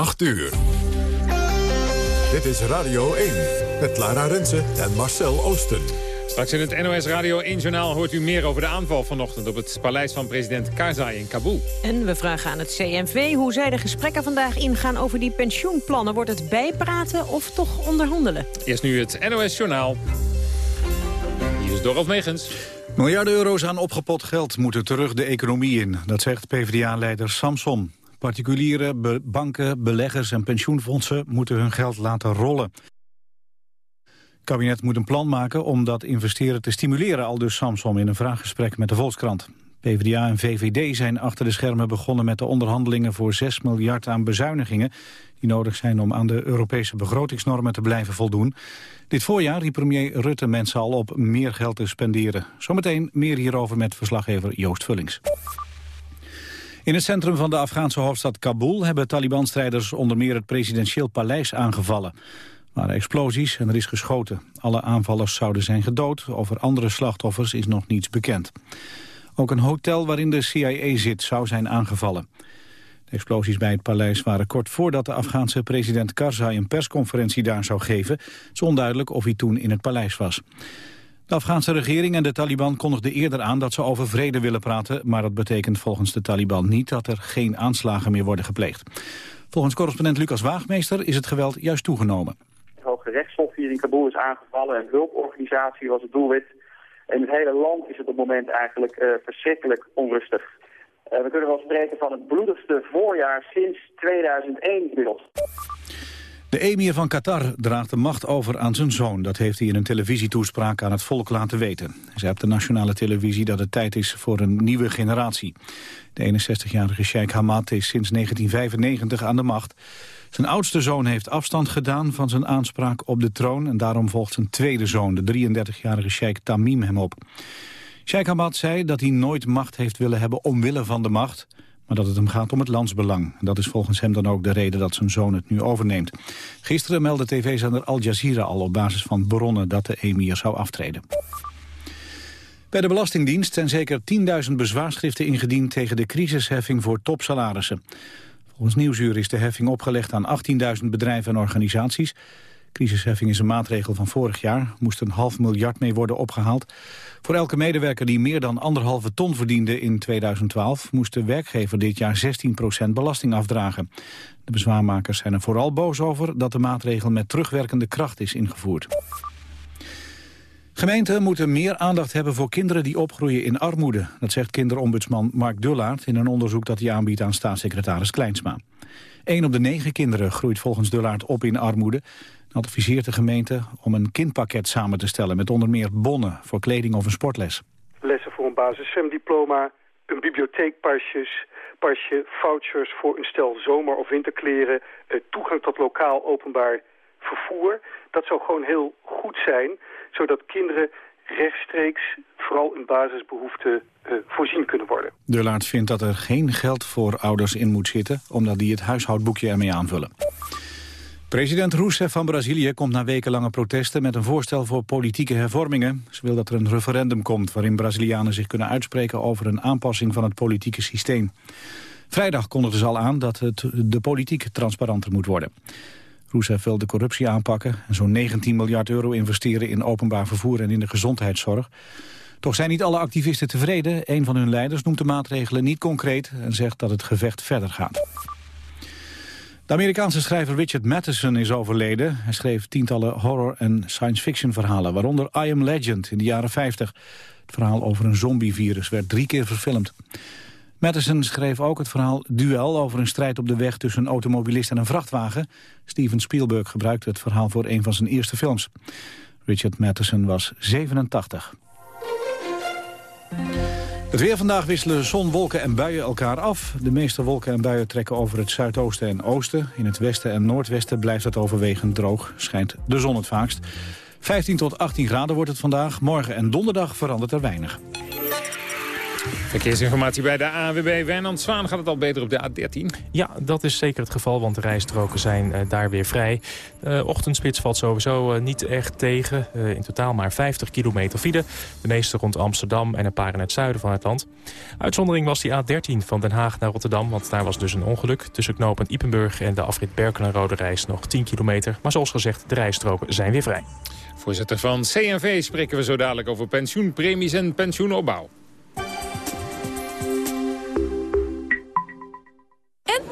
8 uur. Dit is Radio 1 met Lara Rensen en Marcel Oosten. Straks in het NOS Radio 1-journaal hoort u meer over de aanval vanochtend... op het paleis van president Karzai in Kabul. En we vragen aan het CNV hoe zij de gesprekken vandaag ingaan over die pensioenplannen. Wordt het bijpraten of toch onderhandelen? Eerst nu het NOS-journaal. Hier is Dorot Megens. Miljarden euro's aan opgepot geld moeten terug de economie in. Dat zegt PvdA-leider Samson. Particuliere banken, beleggers en pensioenfondsen moeten hun geld laten rollen. Het kabinet moet een plan maken om dat investeren te stimuleren, al dus Samson in een vraaggesprek met de Volkskrant. PvdA en VVD zijn achter de schermen begonnen met de onderhandelingen voor 6 miljard aan bezuinigingen die nodig zijn om aan de Europese begrotingsnormen te blijven voldoen. Dit voorjaar riep premier Rutte mensen al op meer geld te spenderen. Zometeen meer hierover met verslaggever Joost Vullings. In het centrum van de Afghaanse hoofdstad Kabul hebben Taliban-strijders onder meer het presidentieel paleis aangevallen. Er waren explosies en er is geschoten. Alle aanvallers zouden zijn gedood. Over andere slachtoffers is nog niets bekend. Ook een hotel waarin de CIA zit zou zijn aangevallen. De explosies bij het paleis waren kort voordat de Afghaanse president Karzai een persconferentie daar zou geven. Het is onduidelijk of hij toen in het paleis was. De Afghaanse regering en de Taliban kondigden eerder aan dat ze over vrede willen praten, maar dat betekent volgens de Taliban niet dat er geen aanslagen meer worden gepleegd. Volgens correspondent Lucas Waagmeester is het geweld juist toegenomen. Het Hoge Rechtshof hier in Kabul is aangevallen, een hulporganisatie was het doelwit. In het hele land is het op het moment eigenlijk uh, verschrikkelijk onrustig. Uh, we kunnen wel spreken van het bloedigste voorjaar sinds 2001 inmiddels. De emir van Qatar draagt de macht over aan zijn zoon. Dat heeft hij in een televisietoespraak aan het volk laten weten. Hij zei op de nationale televisie dat het tijd is voor een nieuwe generatie. De 61-jarige Sheikh Hamad is sinds 1995 aan de macht. Zijn oudste zoon heeft afstand gedaan van zijn aanspraak op de troon... en daarom volgt zijn tweede zoon, de 33-jarige Sheikh Tamim, hem op. Sheikh Hamad zei dat hij nooit macht heeft willen hebben omwille van de macht maar dat het hem gaat om het landsbelang. Dat is volgens hem dan ook de reden dat zijn zoon het nu overneemt. Gisteren meldde tv-zender Al Jazeera al op basis van bronnen dat de emir zou aftreden. Bij de Belastingdienst zijn zeker 10.000 bezwaarschriften ingediend tegen de crisisheffing voor topsalarissen. Volgens Nieuwsuur is de heffing opgelegd aan 18.000 bedrijven en organisaties. Crisisheffing is een maatregel van vorig jaar. moest een half miljard mee worden opgehaald. Voor elke medewerker die meer dan anderhalve ton verdiende in 2012... moest de werkgever dit jaar 16% belasting afdragen. De bezwaarmakers zijn er vooral boos over... dat de maatregel met terugwerkende kracht is ingevoerd. Gemeenten moeten meer aandacht hebben voor kinderen die opgroeien in armoede. Dat zegt kinderombudsman Mark Dullaert in een onderzoek dat hij aanbiedt aan staatssecretaris Kleinsma. Een op de negen kinderen groeit volgens Dullaert op in armoede adviseert de gemeente om een kindpakket samen te stellen... met onder meer bonnen voor kleding of een sportles. Lessen voor een basiszwemdiploma, een bibliotheekpasjes, pasje, vouchers voor een stel zomer- of winterkleren... Eh, toegang tot lokaal openbaar vervoer. Dat zou gewoon heel goed zijn, zodat kinderen rechtstreeks vooral in basisbehoeften uh, voorzien kunnen worden. De Laat vindt dat er geen geld voor ouders in moet zitten... omdat die het huishoudboekje ermee aanvullen. President Rousseff van Brazilië komt na wekenlange protesten met een voorstel voor politieke hervormingen. Ze wil dat er een referendum komt waarin Brazilianen zich kunnen uitspreken over een aanpassing van het politieke systeem. Vrijdag kondigde ze al aan dat het, de politiek transparanter moet worden. Rousseff wil de corruptie aanpakken en zo'n 19 miljard euro investeren in openbaar vervoer en in de gezondheidszorg. Toch zijn niet alle activisten tevreden. Een van hun leiders noemt de maatregelen niet concreet en zegt dat het gevecht verder gaat. De Amerikaanse schrijver Richard Matheson is overleden. Hij schreef tientallen horror- en science-fiction verhalen, waaronder I Am Legend in de jaren 50. Het verhaal over een zombievirus werd drie keer verfilmd. Matheson schreef ook het verhaal Duel over een strijd op de weg tussen een automobilist en een vrachtwagen. Steven Spielberg gebruikte het verhaal voor een van zijn eerste films. Richard Matheson was 87. Het weer vandaag wisselen zon, wolken en buien elkaar af. De meeste wolken en buien trekken over het zuidoosten en oosten. In het westen en noordwesten blijft het overwegend droog. Schijnt de zon het vaakst. 15 tot 18 graden wordt het vandaag. Morgen en donderdag verandert er weinig. Verkeersinformatie bij de AWB. Wijnand Zwaan gaat het al beter op de A13. Ja, dat is zeker het geval, want de rijstroken zijn uh, daar weer vrij. De ochtendspits valt sowieso uh, niet echt tegen. Uh, in totaal maar 50 kilometer file. De meeste rond Amsterdam en een paar in het zuiden van het land. Uitzondering was die A13 van Den Haag naar Rotterdam... want daar was dus een ongeluk. Tussen knooppunt Ipenburg en de afrit Berkelen-Rode Reis nog 10 kilometer. Maar zoals gezegd, de rijstroken zijn weer vrij. Voorzitter van CNV spreken we zo dadelijk over pensioenpremies en pensioenopbouw.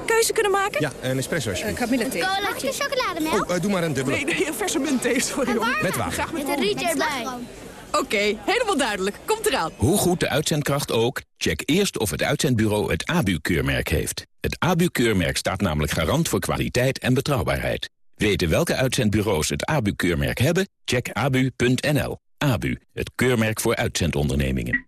Keuze kunnen maken? Ja, een espresso Uh, kamillethee. Mag ik een chocolademelk? Oh, uh, doe maar een dubbele. Nee, nee, een verse muntthee, sorry hoor. Met water. Graag met, met een rietje erbij. Oké, okay, helemaal duidelijk. Komt eraan. Hoe goed de uitzendkracht ook, check eerst of het uitzendbureau het ABU-keurmerk heeft. Het ABU-keurmerk staat namelijk garant voor kwaliteit en betrouwbaarheid. Weten welke uitzendbureaus het ABU-keurmerk hebben? Check abu.nl. ABU, het keurmerk voor uitzendondernemingen.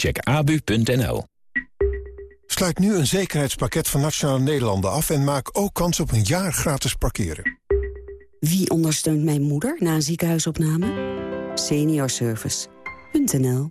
Check abu.nl. Sluit nu een zekerheidspakket van Nationale Nederlanden af... en maak ook kans op een jaar gratis parkeren. Wie ondersteunt mijn moeder na een ziekenhuisopname? Seniorservice.nl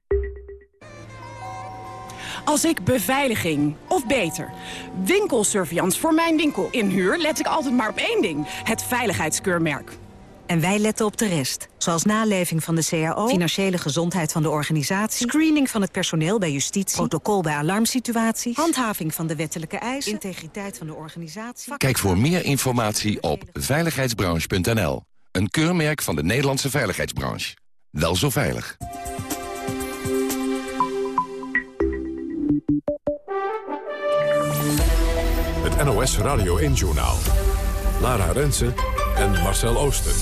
Als ik beveiliging, of beter, winkelsurveillance voor mijn winkel inhuur... let ik altijd maar op één ding, het veiligheidskeurmerk. En wij letten op de rest. Zoals naleving van de CAO, financiële gezondheid van de organisatie... screening van het personeel bij justitie, protocol bij alarmsituaties... handhaving van de wettelijke eisen, integriteit van de organisatie... Kijk voor meer informatie op veiligheidsbranche.nl. Een keurmerk van de Nederlandse veiligheidsbranche. Wel zo veilig. Het NOS Radio 1-journaal. Lara Rensen en Marcel Ooster.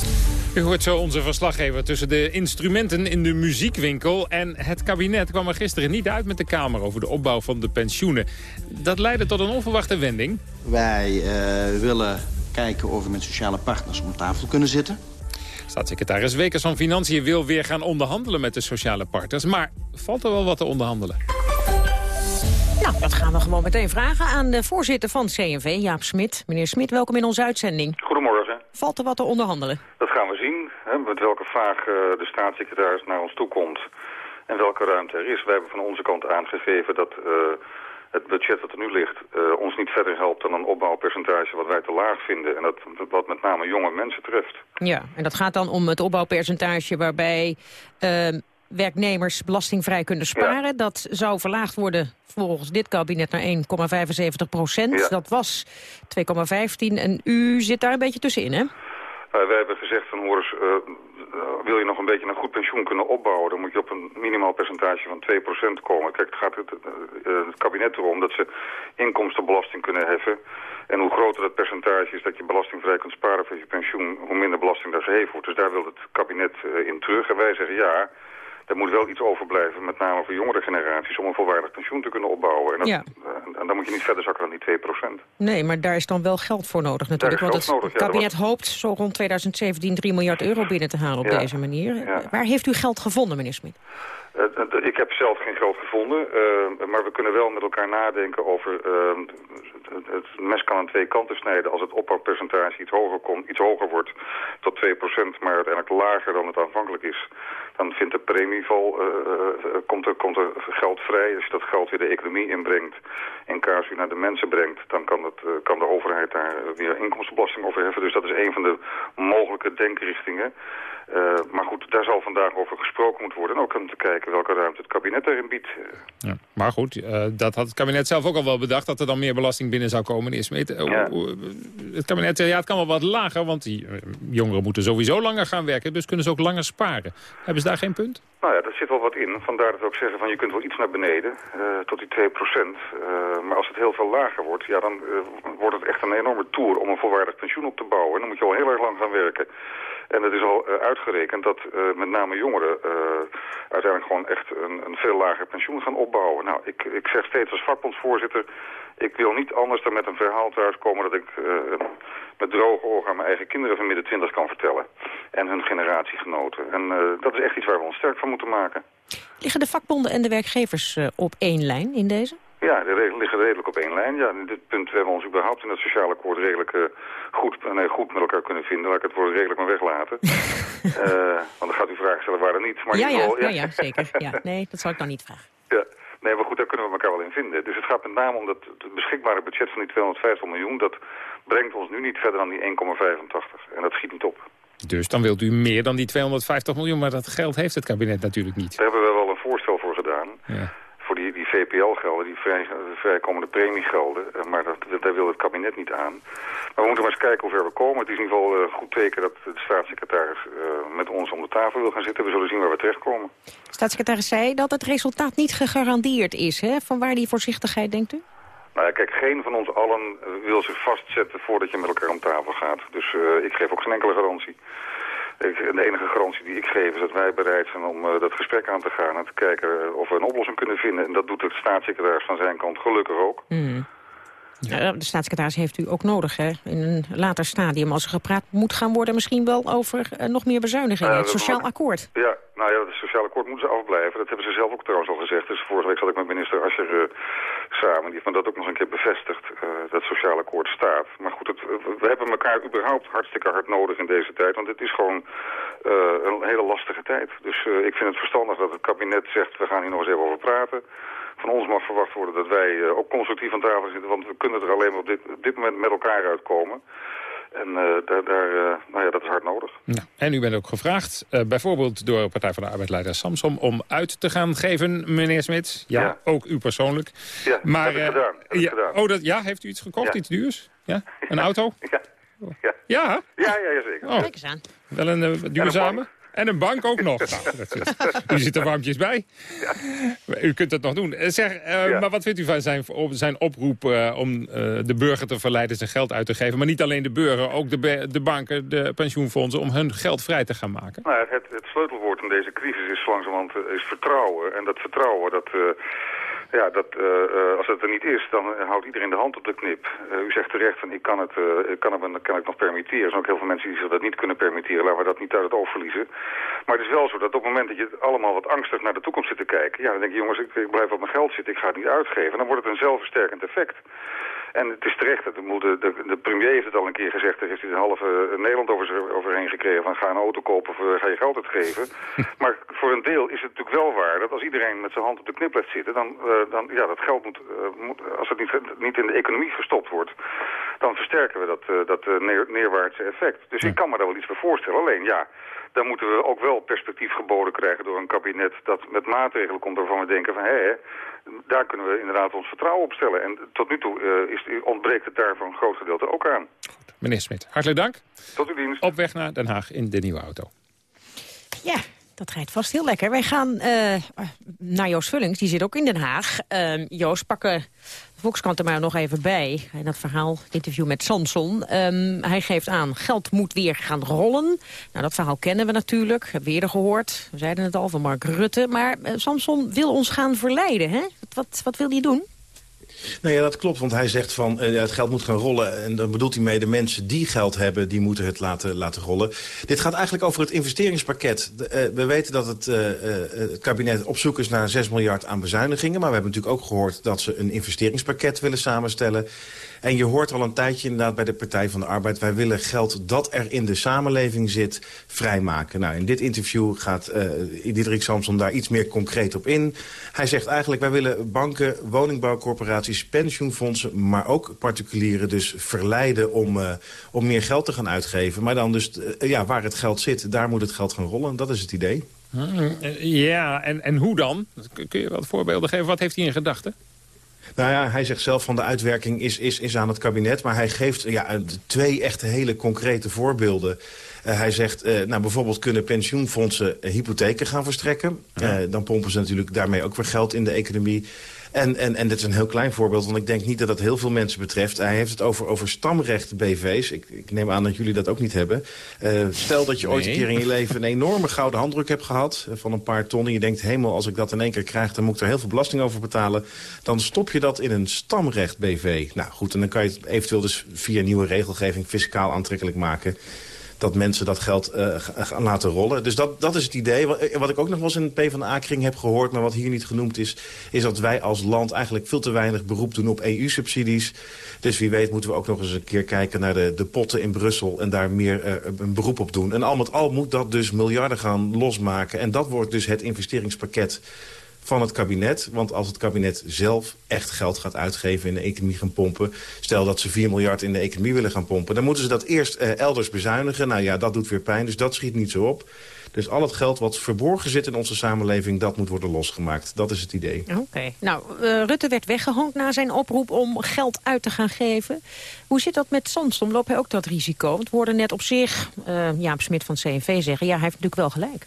U hoort zo onze verslaggever tussen de instrumenten in de muziekwinkel... en het kabinet kwam er gisteren niet uit met de Kamer over de opbouw van de pensioenen. Dat leidde tot een onverwachte wending. Wij uh, willen kijken of we met sociale partners om tafel kunnen zitten. Staatssecretaris Wekers van Financiën wil weer gaan onderhandelen met de sociale partners. Maar valt er wel wat te onderhandelen? Nou, dat gaan we gewoon meteen vragen aan de voorzitter van CNV, Jaap Smit. Meneer Smit, welkom in onze uitzending. Goedemorgen. Valt er wat te onderhandelen? Dat gaan we zien, hè, met welke vraag uh, de staatssecretaris naar ons toe komt en welke ruimte er is. Wij hebben van onze kant aangegeven dat uh, het budget dat er nu ligt uh, ons niet verder helpt dan een opbouwpercentage wat wij te laag vinden. En dat wat met name jonge mensen treft. Ja, en dat gaat dan om het opbouwpercentage waarbij werknemers belastingvrij kunnen sparen. Ja. Dat zou verlaagd worden volgens dit kabinet naar 1,75 procent. Ja. Dat was 2,15 en u zit daar een beetje tussenin, hè? Uh, wij hebben gezegd van hoor eens, uh, wil je nog een beetje een goed pensioen kunnen opbouwen... dan moet je op een minimaal percentage van 2% komen. Kijk, het gaat het, uh, het kabinet erom dat ze inkomstenbelasting kunnen heffen. En hoe groter het percentage is dat je belastingvrij kunt sparen voor je pensioen... hoe minder belasting daar geheven wordt. Dus daar wil het kabinet in terug. En wij zeggen ja... Er moet wel iets overblijven, met name voor jongere generaties... om een volwaardig pensioen te kunnen opbouwen. En, dat, ja. en dan moet je niet verder zakken dan die 2% Nee, maar daar is dan wel geld voor nodig natuurlijk. Want het nodig, ja, kabinet hoopt zo rond 2017 3 miljard euro binnen te halen op ja. deze manier. Waar heeft u geld gevonden, meneer Smit? Uh, ik heb zelf geen geld gevonden, uh, maar we kunnen wel met elkaar nadenken over... Uh, het mes kan aan twee kanten snijden. Als het opbouwpercentage iets hoger, komt, iets hoger wordt tot 2%, maar uiteindelijk lager dan het aanvankelijk is... dan vindt de premieval, komt, er, komt er geld vrij. Als je dat geld weer de economie inbrengt en mensen brengt... dan kan, het, kan de overheid daar weer inkomstenbelasting over heffen. Dus dat is een van de mogelijke denkrichtingen. Uh, maar goed, daar zal vandaag over gesproken moeten worden. En ook om te kijken welke ruimte het kabinet erin biedt. Ja. Maar goed, uh, dat had het kabinet zelf ook al wel bedacht... dat er dan meer belasting binnen zou komen. Is met, uh, ja. Het kabinet zegt, ja, het kan wel wat lager... want die jongeren moeten sowieso langer gaan werken... dus kunnen ze ook langer sparen. Hebben ze daar geen punt? Nou ja, daar zit wel wat in. Vandaar dat we ook zeggen van je kunt wel iets naar beneden, tot die 2 procent. maar als het heel veel lager wordt, ja, dan wordt het echt een enorme tour om een volwaardig pensioen op te bouwen. En dan moet je al heel erg lang gaan werken. En het is al uh, uitgerekend dat uh, met name jongeren uh, uiteindelijk gewoon echt een, een, veel lager pensioen gaan opbouwen. Nou, ik, ik zeg steeds als vakbondsvoorzitter, ik wil niet anders dan met een verhaal thuiskomen dat ik met droge ogen aan mijn eigen kinderen van midden twintig kan vertellen. En hun generatiegenoten. En dat is echt iets waar we ons sterk van moeten maken. Liggen de vakbonden en de werkgevers op één lijn in deze? Ja, die liggen redelijk op één lijn. Ja, in dit punt hebben we ons überhaupt in het sociale akkoord redelijk uh, goed, nee, goed met elkaar kunnen vinden. Laat ik het woord redelijk maar weglaten. uh, want dan gaat u vragen stellen waar er niet. Maar ja, ja, geval, ja, ja, ja, zeker. Ja, nee, dat zal ik dan niet vragen. Ja. Nee, maar goed, daar kunnen we elkaar wel in vinden. Dus het gaat met name om dat het beschikbare budget van die 250 miljoen... dat brengt ons nu niet verder dan die 1,85. En dat schiet niet op. Dus dan wilt u meer dan die 250 miljoen, maar dat geld heeft het kabinet natuurlijk niet. Daar hebben we wel een voorstel voor gedaan. Ja voor die, vrij, vrijkomende premiegelden. Uh, maar dat, daar wil het kabinet niet aan. Maar we moeten maar eens kijken hoe ver we komen. Het is in ieder geval een uh, goed teken dat de staatssecretaris uh, met ons om de tafel wil gaan zitten. We zullen zien waar we terechtkomen. De staatssecretaris zei dat het resultaat niet gegarandeerd is. Hè? Van waar die voorzichtigheid, denkt u? Nou ja, kijk, geen van ons allen wil zich vastzetten voordat je met elkaar om tafel gaat. Dus ik geef ook geen enkele garantie. De enige garantie die ik geef is dat wij bereid zijn om uh, dat gesprek aan te gaan... en te kijken of we een oplossing kunnen vinden. En dat doet de staatssecretaris van zijn kant gelukkig ook. Mm. Ja. De staatssecretaris heeft u ook nodig, hè? In een later stadium, als er gepraat moet gaan worden... misschien wel over uh, nog meer bezuinigingen, uh, het sociaal akkoord. Ja, nou ja, het sociaal akkoord moeten ze afblijven. Dat hebben ze zelf ook trouwens al gezegd. Dus vorige week zat ik met minister Ascher uh, samen. Die heeft me dat ook nog een keer bevestigd, dat sociaal akkoord staat. Maar goed, het, we hebben elkaar überhaupt hartstikke hard nodig in deze tijd. Want het is gewoon een hele lastige tijd. Dus ik vind het verstandig dat het kabinet zegt... we gaan hier nog eens even over praten van ons mag verwacht worden dat wij uh, ook constructief aan tafel zitten. Want we kunnen er alleen maar op dit, op dit moment met elkaar uitkomen. En uh, daar, daar uh, nou ja, dat is hard nodig. Ja. En u bent ook gevraagd, bijvoorbeeld door Partij van de Arbeid-leider Samsom... om uit te gaan geven, meneer Smits. Ja, ja. ook u persoonlijk. Ja, maar, dat heb ik gedaan. Heb ja, gedaan. Oh, dat, ja, heeft u iets gekocht, iets duurs? Ja? Een auto? Ja. Ja? Ja, ja, ja zeker. Oh. Kijk eens aan. Wel een duurzame? En een bank ook nog. nou, u zit er warmpjes bij. U kunt het nog doen. Zeg, uh, ja. maar wat vindt u van zijn, zijn oproep uh, om uh, de burger te verleiden zijn geld uit te geven? Maar niet alleen de burger, ook de, de banken, de pensioenfondsen... om hun geld vrij te gaan maken? Nou, het, het sleutelwoord in deze crisis is langzamerhand is vertrouwen. En dat vertrouwen, dat ja, dat, uh, uh, als het er niet is, dan houdt iedereen de hand op de knip. Uh, u zegt terecht van ik kan het, ik kan het kan ik nog permitteren. Er zijn ook heel veel mensen die zich dat niet kunnen permitteren. Laten we dat niet uit het oog verliezen. Maar het is wel zo dat op het moment dat je allemaal wat angstig naar de toekomst zit te kijken... ja, dan denk je jongens, ik, ik blijf op mijn geld zitten, ik ga het niet uitgeven. Dan wordt het een zelfversterkend effect. En het is terecht, de, de, de, premier heeft het al een keer gezegd, daar heeft hij een halve Nederland over, overheen gekregen van ga een auto kopen of ga je geld uitgeven. maar voor een deel is het natuurlijk wel waar dat als iedereen met zijn hand op de knip blijft zitten, dan, uh, dan ja, dat geld moet, uh, moet als het niet, niet in de economie gestopt wordt, dan versterken we dat, uh, dat neer, neerwaartse effect. Dus ik kan me daar wel iets bij voorstellen. Alleen ja, dan moeten we ook wel perspectief geboden krijgen door een kabinet dat met maatregelen komt waarvan we denken van hé, daar kunnen we inderdaad ons vertrouwen op stellen. En tot nu toe uh, is, ontbreekt het daar voor een groot gedeelte ook aan. Goed. Meneer Smit, hartelijk dank. Tot uw dienst. Op weg naar Den Haag in de nieuwe auto. Ja, dat rijdt vast heel lekker. Wij gaan uh, naar Joost Vullings, die zit ook in Den Haag. Uh, Joost, pakken Volkskrant er maar nog even bij. In dat verhaal, interview met Samson. Um, hij geeft aan, geld moet weer gaan rollen. Nou, dat verhaal kennen we natuurlijk. Hebben we eerder gehoord. We zeiden het al van Mark Rutte. Maar uh, Samson wil ons gaan verleiden, hè? Wat, wat wil hij doen? Nou ja, dat klopt, want hij zegt van uh, het geld moet gaan rollen. En dan bedoelt hij mee de mensen die geld hebben, die moeten het laten, laten rollen. Dit gaat eigenlijk over het investeringspakket. De, uh, we weten dat het, uh, het kabinet op zoek is naar 6 miljard aan bezuinigingen. Maar we hebben natuurlijk ook gehoord dat ze een investeringspakket willen samenstellen. En je hoort al een tijdje inderdaad bij de Partij van de Arbeid... wij willen geld dat er in de samenleving zit vrijmaken. Nou, in dit interview gaat uh, Diederik Samson daar iets meer concreet op in. Hij zegt eigenlijk, wij willen banken, woningbouwcorporaties, pensioenfondsen... maar ook particulieren dus verleiden om, uh, om meer geld te gaan uitgeven. Maar dan dus, uh, ja, waar het geld zit, daar moet het geld gaan rollen. Dat is het idee. Hmm, ja, en, en hoe dan? Kun je wat voorbeelden geven? Wat heeft hij in gedachten? Nou ja, hij zegt zelf van de uitwerking is, is, is aan het kabinet. Maar hij geeft ja, twee echt hele concrete voorbeelden. Uh, hij zegt, uh, nou bijvoorbeeld kunnen pensioenfondsen hypotheken gaan verstrekken. Ja. dan pompen ze natuurlijk daarmee ook weer geld in de economie. En, en, en dit is een heel klein voorbeeld, want ik denk niet dat dat heel veel mensen betreft. Hij heeft het over, over stamrecht BV's. Ik, ik neem aan dat jullie dat ook niet hebben. Uh, stel dat je nee. ooit een keer in je leven een enorme gouden handdruk hebt gehad... van een paar ton en je denkt, hemel, als ik dat in één keer krijg... dan moet ik er heel veel belasting over betalen. Dan stop je dat in een stamrecht BV. Nou goed, en dan kan je het eventueel dus via nieuwe regelgeving... fiscaal aantrekkelijk maken dat mensen dat geld uh, gaan laten rollen. Dus dat, dat is het idee. Wat, wat ik ook nog wel eens in de PvdA-kring heb gehoord... maar wat hier niet genoemd is... is dat wij als land eigenlijk veel te weinig beroep doen op EU-subsidies. Dus wie weet moeten we ook nog eens een keer kijken naar de, de potten in Brussel... en daar meer uh, een beroep op doen. En al met al moet dat dus miljarden gaan losmaken. En dat wordt dus het investeringspakket van het kabinet. Want als het kabinet zelf echt geld gaat uitgeven in de economie gaan pompen... stel dat ze 4 miljard in de economie willen gaan pompen... dan moeten ze dat eerst uh, elders bezuinigen. Nou ja, dat doet weer pijn, dus dat schiet niet zo op. Dus al het geld wat verborgen zit in onze samenleving... dat moet worden losgemaakt. Dat is het idee. Oké. Nou, uh, Rutte werd weggehangt na zijn oproep om geld uit te gaan geven. Hoe zit dat met Sandstom? Loopt hij ook dat risico? Want we net op zich uh, Jaap Smit van CNV zeggen... ja, hij heeft natuurlijk wel gelijk.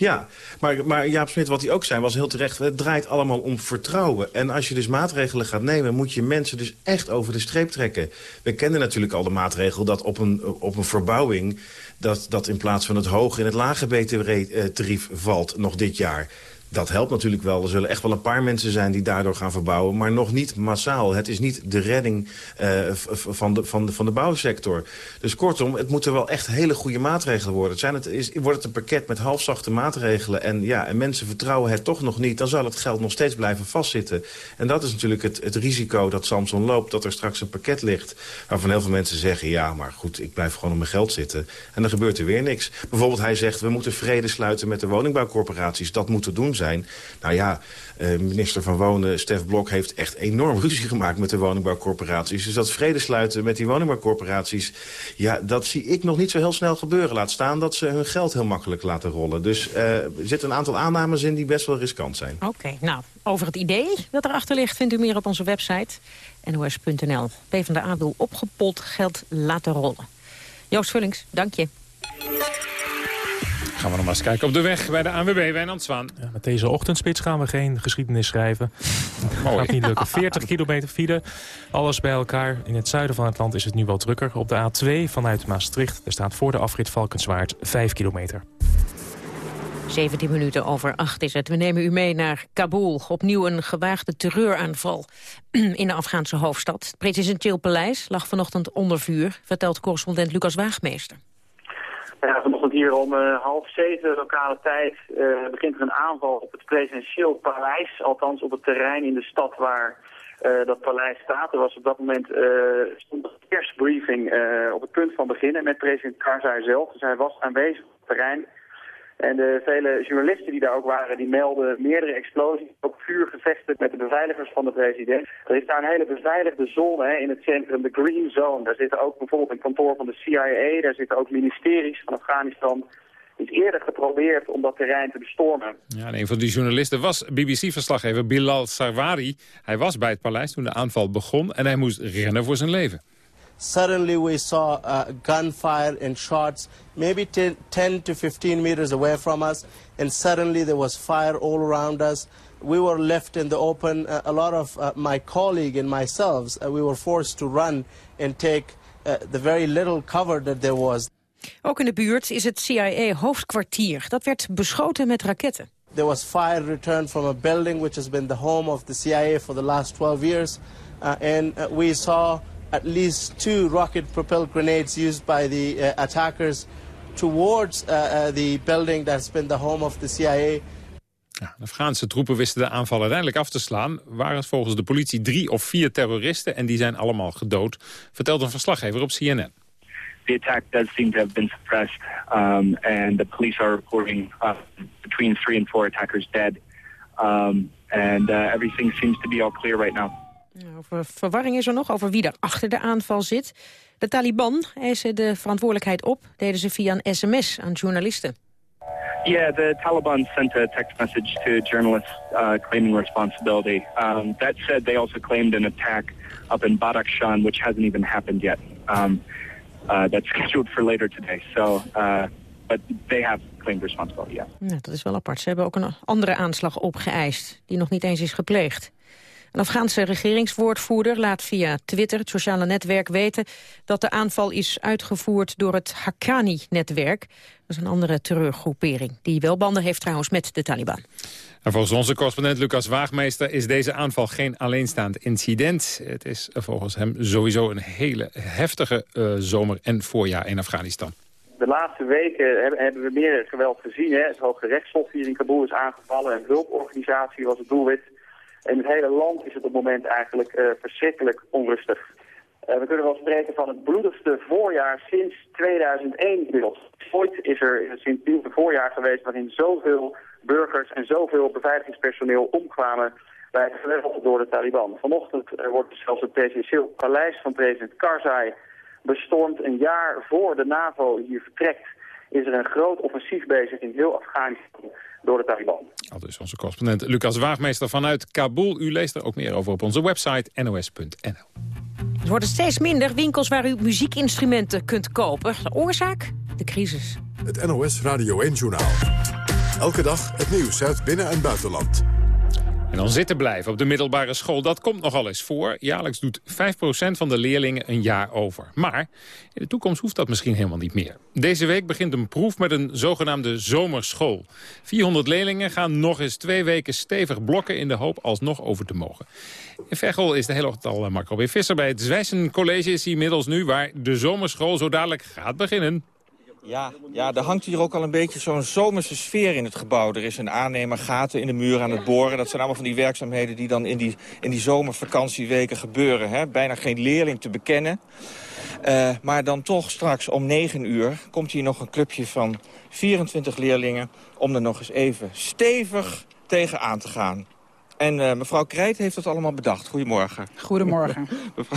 Ja, maar, maar Jaap Smit, wat hij ook zei, was heel terecht. Het draait allemaal om vertrouwen. En als je dus maatregelen gaat nemen, moet je mensen dus echt over de streep trekken. We kennen natuurlijk al de maatregel dat op een, op een verbouwing... Dat, dat in plaats van het hoge in het lage BTW-tarief valt nog dit jaar dat helpt natuurlijk wel. Er zullen echt wel een paar mensen zijn die daardoor gaan verbouwen. Maar nog niet massaal. Het is niet de redding uh, van, de, van, de, van de bouwsector. Dus kortom, het moeten wel echt hele goede maatregelen worden. Het zijn het, is, wordt het een pakket met halfzachte maatregelen... En, ja, en mensen vertrouwen het toch nog niet... dan zal het geld nog steeds blijven vastzitten. En dat is natuurlijk het, het risico dat Samson loopt... dat er straks een pakket ligt waarvan heel veel mensen zeggen... ja, maar goed, ik blijf gewoon op mijn geld zitten. En dan gebeurt er weer niks. Bijvoorbeeld hij zegt, we moeten vrede sluiten met de woningbouwcorporaties. Dat moet te doen zijn. Nou ja, uh, minister van Wonen, Stef Blok, heeft echt enorm ruzie gemaakt met de woningbouwcorporaties. Dus dat vrede sluiten met die woningbouwcorporaties, ja, dat zie ik nog niet zo heel snel gebeuren. Laat staan dat ze hun geld heel makkelijk laten rollen. Dus uh, er zitten een aantal aannames in die best wel riskant zijn. Oké, nou, over het idee dat erachter ligt vindt u meer op onze website nos.nl. PvdA wil opgepot geld laten rollen. Joost Vullings, dank je. Gaan we nog maar eens kijken op de weg bij de ANWB, Wijnand Zwaan. Ja, met deze ochtendspits gaan we geen geschiedenis schrijven. Mooi. Gaat niet lukken. 40 kilometer file, alles bij elkaar. In het zuiden van het land is het nu wel drukker. Op de A2 vanuit Maastricht, er staat voor de afrit Valkenswaard 5 kilometer. 17 minuten over 8 is het. We nemen u mee naar Kabul. Opnieuw een gewaagde terreuraanval in de Afghaanse hoofdstad. Het presidentieel paleis lag vanochtend onder vuur, vertelt correspondent Lucas Waagmeester. Ja, vanochtend hier om uh, half zeven lokale tijd uh, begint er een aanval op het presidentieel paleis. Althans op het terrein in de stad waar uh, dat paleis staat. Er was op dat moment stond de persbriefing op het punt van beginnen met president Karzai zelf. Dus hij was aanwezig op het terrein. En de vele journalisten die daar ook waren, die melden meerdere explosies, ook vuurgevechten met de beveiligers van de president. Er is daar een hele beveiligde zone hè, in het centrum, de Green Zone. Daar zitten ook bijvoorbeeld een kantoor van de CIA, daar zitten ook ministeries van Afghanistan. Is eerder geprobeerd om dat terrein te bestormen. Ja, en een van die journalisten was BBC-verslaggever Bilal Sarwari. Hij was bij het paleis toen de aanval begon en hij moest rennen voor zijn leven. Suddenly we saw uh, gunfire and shots maybe 10, 10 to 15 meters away from us and suddenly there was fire all around us. We were left in the open. Uh, a lot of uh, my colleague and myself, uh, we were forced to run and take uh, the very little cover that there was. Ook in de buurt is het CIA-hoofdkwartier. Dat werd beschoten met raketten. There was fire returned from a building which has been the home of the CIA for the last 12 years. Uh, and we saw at least two rocket-propelled grenades used by the uh, attackers towards uh, uh, the building that's been the home of the CIA. Ja, de Afghaanse troepen wisten de aanval uiteindelijk af te slaan. Waren het volgens de politie drie of vier terroristen en die zijn allemaal gedood, vertelt een verslaggever op CNN. The attack does seem to have been suppressed, um, and the police are reporting uh, between three and four attackers dead. Um, and uh, everything seems to be all clear right now. Over verwarring is er nog over wie er achter de aanval zit. De Taliban eisen de verantwoordelijkheid op, deden ze via een sms aan journalisten. Yeah, the Taliban sent a text message to journalists uh, claiming responsibility. Um, that said, they also claimed an attack up in Badakhshan, which hasn't even happened yet. Um, uh, that's scheduled for later today. So, uh, but they have claimed responsibility, yeah. Ja, dat is wel apart. Ze hebben ook een andere aanslag opgeëist, die nog niet eens is gepleegd. Een Afghaanse regeringswoordvoerder laat via Twitter, het sociale netwerk, weten dat de aanval is uitgevoerd door het Haqqani-netwerk. Dat is een andere terreurgroepering, die wel banden heeft trouwens met de Taliban. En volgens onze correspondent Lucas Waagmeester is deze aanval geen alleenstaand incident. Het is volgens hem sowieso een hele heftige uh, zomer en voorjaar in Afghanistan. De laatste weken hebben, hebben we meer geweld gezien. Hè? Het Hoge Rechtshof hier in Kabul is aangevallen. Een hulporganisatie was het doelwit. In het hele land is het op het moment eigenlijk uh, verschrikkelijk onrustig. Uh, we kunnen wel spreken van het bloedigste voorjaar sinds 2001 inmiddels. Ooit is er sinds een voorjaar geweest waarin zoveel burgers en zoveel beveiligingspersoneel omkwamen bij het geweld door de Taliban. Vanochtend uh, wordt zelfs het presidentieel paleis van president Karzai bestormd. Een jaar voor de NAVO hier vertrekt is er een groot offensief bezig in heel Afghanistan door de Taliban. Al dus onze correspondent Lucas Waagmeester vanuit Kabul. U leest er ook meer over op onze website nos.nl. Er worden steeds minder winkels waar u muziekinstrumenten kunt kopen. De oorzaak? De crisis. Het NOS Radio 1-journaal. Elke dag het nieuws uit binnen- en buitenland. En dan zitten blijven op de middelbare school, dat komt nogal eens voor. Jaarlijks doet 5% van de leerlingen een jaar over. Maar in de toekomst hoeft dat misschien helemaal niet meer. Deze week begint een proef met een zogenaamde zomerschool. 400 leerlingen gaan nog eens twee weken stevig blokken... in de hoop alsnog over te mogen. In Veghel is de hele ochtend al Marco B. Bij het Zwijsen College... is inmiddels nu waar de zomerschool zo dadelijk gaat beginnen. Ja, ja, er hangt hier ook al een beetje zo'n zomerse sfeer in het gebouw. Er is een aannemer gaten in de muur aan het boren. Dat zijn allemaal van die werkzaamheden die dan in die, in die zomervakantieweken gebeuren. Hè? Bijna geen leerling te bekennen. Uh, maar dan toch straks om 9 uur komt hier nog een clubje van 24 leerlingen... om er nog eens even stevig tegen aan te gaan. En uh, mevrouw Krijt heeft dat allemaal bedacht. Goedemorgen. Goedemorgen.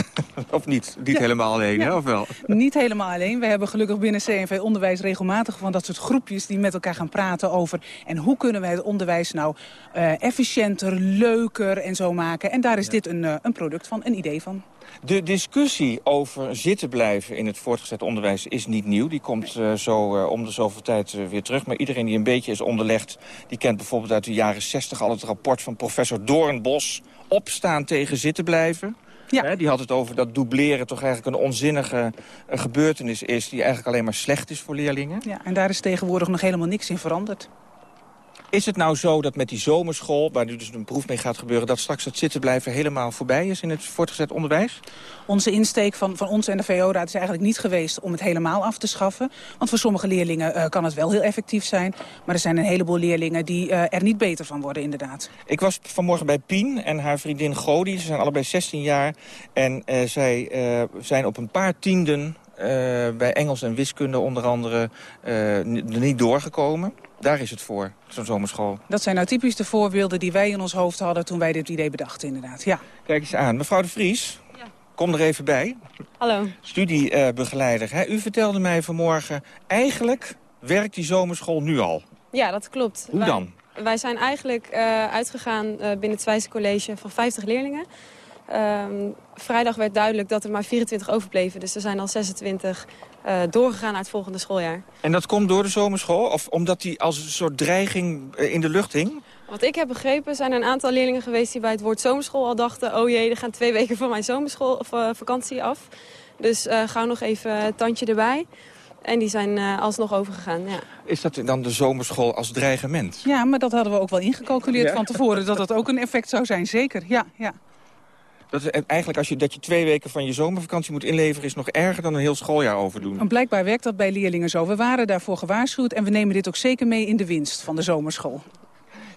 of niet? Niet helemaal alleen, hè? Of wel? Niet helemaal alleen. We hebben gelukkig binnen CNV Onderwijs regelmatig van dat soort groepjes... die met elkaar gaan praten over... en hoe kunnen wij het onderwijs nou uh, efficiënter, leuker en zo maken. En daar is dit een, uh, een product van, een idee van. De discussie over zitten blijven in het voortgezet onderwijs is niet nieuw. Die komt uh, zo uh, om de zoveel tijd uh, weer terug. Maar iedereen die een beetje is onderlegd... die kent bijvoorbeeld uit de jaren 60 al het rapport van professor Doornbos... opstaan tegen zitten blijven. Ja. He, die had het over dat dubleren toch eigenlijk een onzinnige gebeurtenis is... die eigenlijk alleen maar slecht is voor leerlingen. Ja, en daar is tegenwoordig nog helemaal niks in veranderd. Is het nou zo dat met die zomerschool, waar nu dus een proef mee gaat gebeuren... dat straks het zitten blijven helemaal voorbij is in het voortgezet onderwijs? Onze insteek van, van ons en de VO-raad is eigenlijk niet geweest om het helemaal af te schaffen. Want voor sommige leerlingen uh, kan het wel heel effectief zijn. Maar er zijn een heleboel leerlingen die uh, er niet beter van worden, inderdaad. Ik was vanmorgen bij Pien en haar vriendin Godi. Ze zijn allebei 16 jaar. En uh, zij zijn op een paar tienden bij Engels en wiskunde onder andere niet doorgekomen. Daar is het voor, zo'n zomerschool. Dat zijn nou typisch de voorbeelden die wij in ons hoofd hadden... toen wij dit idee bedachten, inderdaad. Ja. Kijk eens aan. Mevrouw de Vries, ja. kom er even bij. Hallo. Studiebegeleider. Hè? U vertelde mij vanmorgen... eigenlijk werkt die zomerschool nu al. Ja, dat klopt. Hoe wij, dan? Wij zijn eigenlijk uh, uitgegaan uh, binnen het Zwijse College van 50 leerlingen. Um, vrijdag werd duidelijk dat er maar 24 overbleven. Dus er zijn al 26 uh, doorgegaan naar het volgende schooljaar. En dat komt door de zomerschool? Of omdat die als een soort dreiging in de lucht hing? Wat ik heb begrepen zijn er een aantal leerlingen geweest die bij het woord zomerschool al dachten... oh jee, er gaan twee weken van mijn zomerschool of uh, vakantie af. Dus uh, gauw nog even een tandje erbij. En die zijn uh, alsnog overgegaan, ja. Is dat dan de zomerschool als dreigement? Ja, maar dat hadden we ook wel ingecalculeerd ja? van tevoren... dat dat ook een effect zou zijn, zeker, ja. ja. Dat eigenlijk als je, dat je twee weken van je zomervakantie moet inleveren... is nog erger dan een heel schooljaar overdoen. En blijkbaar werkt dat bij leerlingen zo. We waren daarvoor gewaarschuwd en we nemen dit ook zeker mee in de winst van de zomerschool.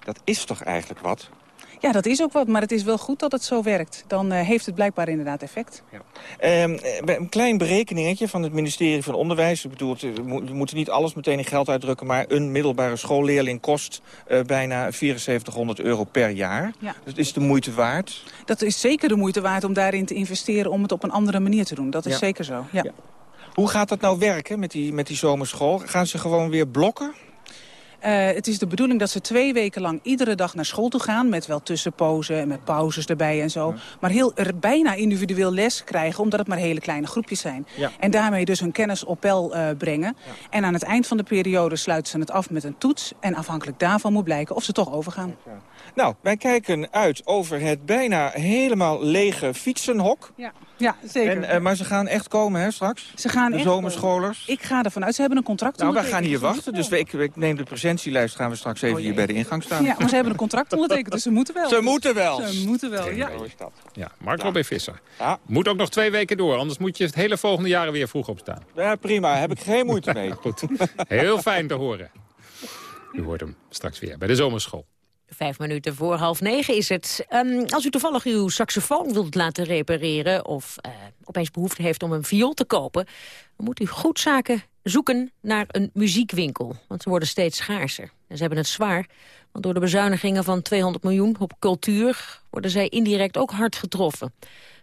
Dat is toch eigenlijk wat? Ja, dat is ook wat, maar het is wel goed dat het zo werkt. Dan uh, heeft het blijkbaar inderdaad effect. Ja. Um, een klein berekeningetje van het ministerie van Onderwijs. Ik bedoel, we moeten niet alles meteen in geld uitdrukken... maar een middelbare schoolleerling kost uh, bijna 7400 euro per jaar. Ja. Dus is de moeite waard. Dat is zeker de moeite waard om daarin te investeren... om het op een andere manier te doen. Dat is ja. zeker zo, ja. ja. Hoe gaat dat nou werken met die, met die zomerschool? Gaan ze gewoon weer blokken? Uh, het is de bedoeling dat ze twee weken lang iedere dag naar school toe gaan... met wel tussenpozen en met pauzes erbij en zo. Maar heel, er bijna individueel les krijgen... omdat het maar hele kleine groepjes zijn. Ja. En daarmee dus hun kennis op peil uh, brengen. En aan het eind van de periode sluiten ze het af met een toets. En afhankelijk daarvan moet blijken of ze toch overgaan. Nou, wij kijken uit over het bijna helemaal lege fietsenhok. Ja, ja zeker. En, uh, maar ze gaan echt komen, hè, straks? Ze gaan de echt zomerscholers. Ik ga ervan uit. Ze hebben een contract Nou, wij gaan hier wachten. Dus ik, ik neem de presentielijst. Gaan we straks even oh, hier bij de ingang staan. Ja, maar ze hebben een contract ondertekend, dus ze moeten wel. Ze moeten wel. Ze moeten wel, ja. Ja, Mark Robin Visser. Ja. Moet ook nog twee weken door, anders moet je het hele volgende jaar weer vroeg opstaan. Ja, prima. Heb ik geen moeite mee. Goed. Heel fijn te horen. U hoort hem straks weer bij de zomerschool. Vijf minuten voor half negen is het. Um, als u toevallig uw saxofoon wilt laten repareren... of uh, opeens behoefte heeft om een viool te kopen... dan moet u goed zaken zoeken naar een muziekwinkel. Want ze worden steeds schaarser. En ze hebben het zwaar, want door de bezuinigingen van 200 miljoen op cultuur... worden zij indirect ook hard getroffen.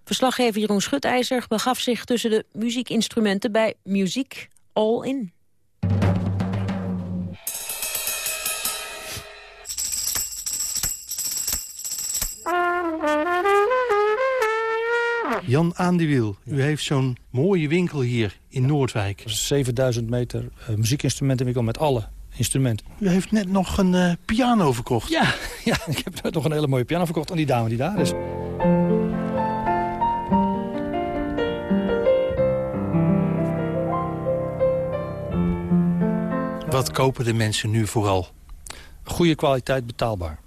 Verslaggever Jeroen Schutijzer begaf zich tussen de muziekinstrumenten... bij Muziek All In. Jan Aan de Wiel, u heeft zo'n mooie winkel hier in Noordwijk. 7000 meter uh, muziekinstrumentenwinkel met alle instrumenten. U heeft net nog een uh, piano verkocht. Ja, ja, ik heb net nog een hele mooie piano verkocht aan die dame die daar is. Wat kopen de mensen nu vooral? Goede kwaliteit betaalbaar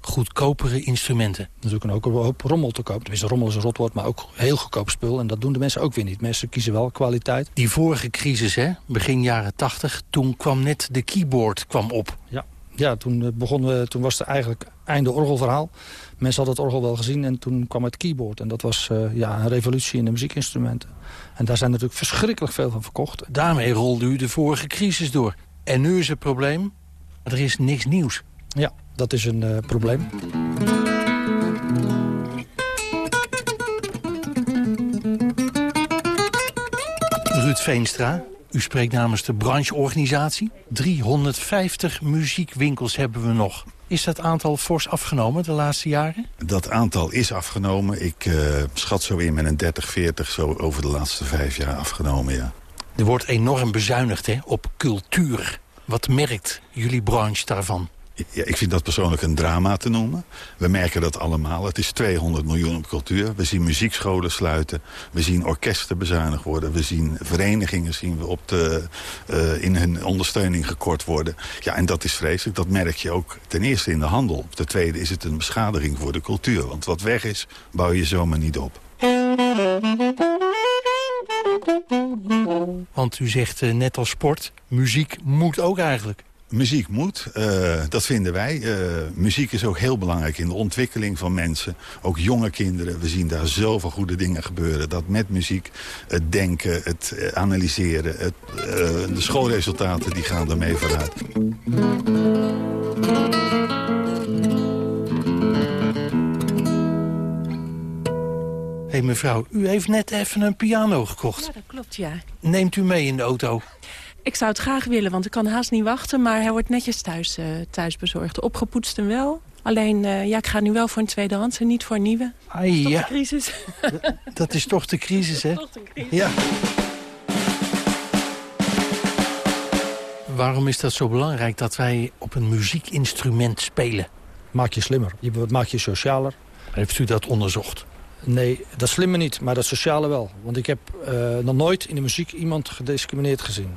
goedkopere instrumenten. Natuurlijk ook een hoop rommel te kopen. Tenminste, rommel is een rotwoord, maar ook heel goedkoop spul. En dat doen de mensen ook weer niet. Mensen kiezen wel kwaliteit. Die vorige crisis, hè, begin jaren tachtig, toen kwam net de keyboard kwam op. Ja, ja toen, begonnen we, toen was het eigenlijk einde orgelverhaal. Mensen hadden het orgel wel gezien en toen kwam het keyboard. En dat was uh, ja, een revolutie in de muziekinstrumenten. En daar zijn natuurlijk verschrikkelijk veel van verkocht. Daarmee rolde u de vorige crisis door. En nu is het probleem, er is niks nieuws. Ja, dat is een uh, probleem. Ruud Veenstra, u spreekt namens de brancheorganisatie. 350 muziekwinkels hebben we nog. Is dat aantal fors afgenomen de laatste jaren? Dat aantal is afgenomen. Ik uh, schat zo in met een 30, 40 zo over de laatste vijf jaar afgenomen, ja. Er wordt enorm bezuinigd hè, op cultuur. Wat merkt jullie branche daarvan? Ja, ik vind dat persoonlijk een drama te noemen. We merken dat allemaal. Het is 200 miljoen op cultuur. We zien muziekscholen sluiten. We zien orkesten bezuinigd worden. We zien verenigingen zien we op de, uh, in hun ondersteuning gekort worden. Ja, en dat is vreselijk. Dat merk je ook ten eerste in de handel. Ten tweede is het een beschadiging voor de cultuur. Want wat weg is, bouw je zomaar niet op. Want u zegt uh, net als sport, muziek moet ook eigenlijk. Muziek moet, uh, dat vinden wij. Uh, muziek is ook heel belangrijk in de ontwikkeling van mensen. Ook jonge kinderen. We zien daar zoveel goede dingen gebeuren. Dat met muziek het denken, het analyseren... Het, uh, de schoolresultaten die gaan ermee vooruit. Hé hey mevrouw, u heeft net even een piano gekocht. Ja, dat klopt, ja. Neemt u mee in de auto? Ik zou het graag willen, want ik kan haast niet wachten. Maar hij wordt netjes thuis, uh, thuis bezorgd. Opgepoetst en wel. Alleen, uh, ja, ik ga nu wel voor een tweedehands en niet voor een nieuwe. Ai, dat is ja. de crisis. dat is toch de crisis, hè? Toch de crisis. Ja. Waarom is dat zo belangrijk dat wij op een muziekinstrument spelen? Maak je slimmer. Je maakt je socialer. Heeft u dat onderzocht? Nee, dat slimme niet, maar dat sociale wel. Want ik heb uh, nog nooit in de muziek iemand gediscrimineerd gezien.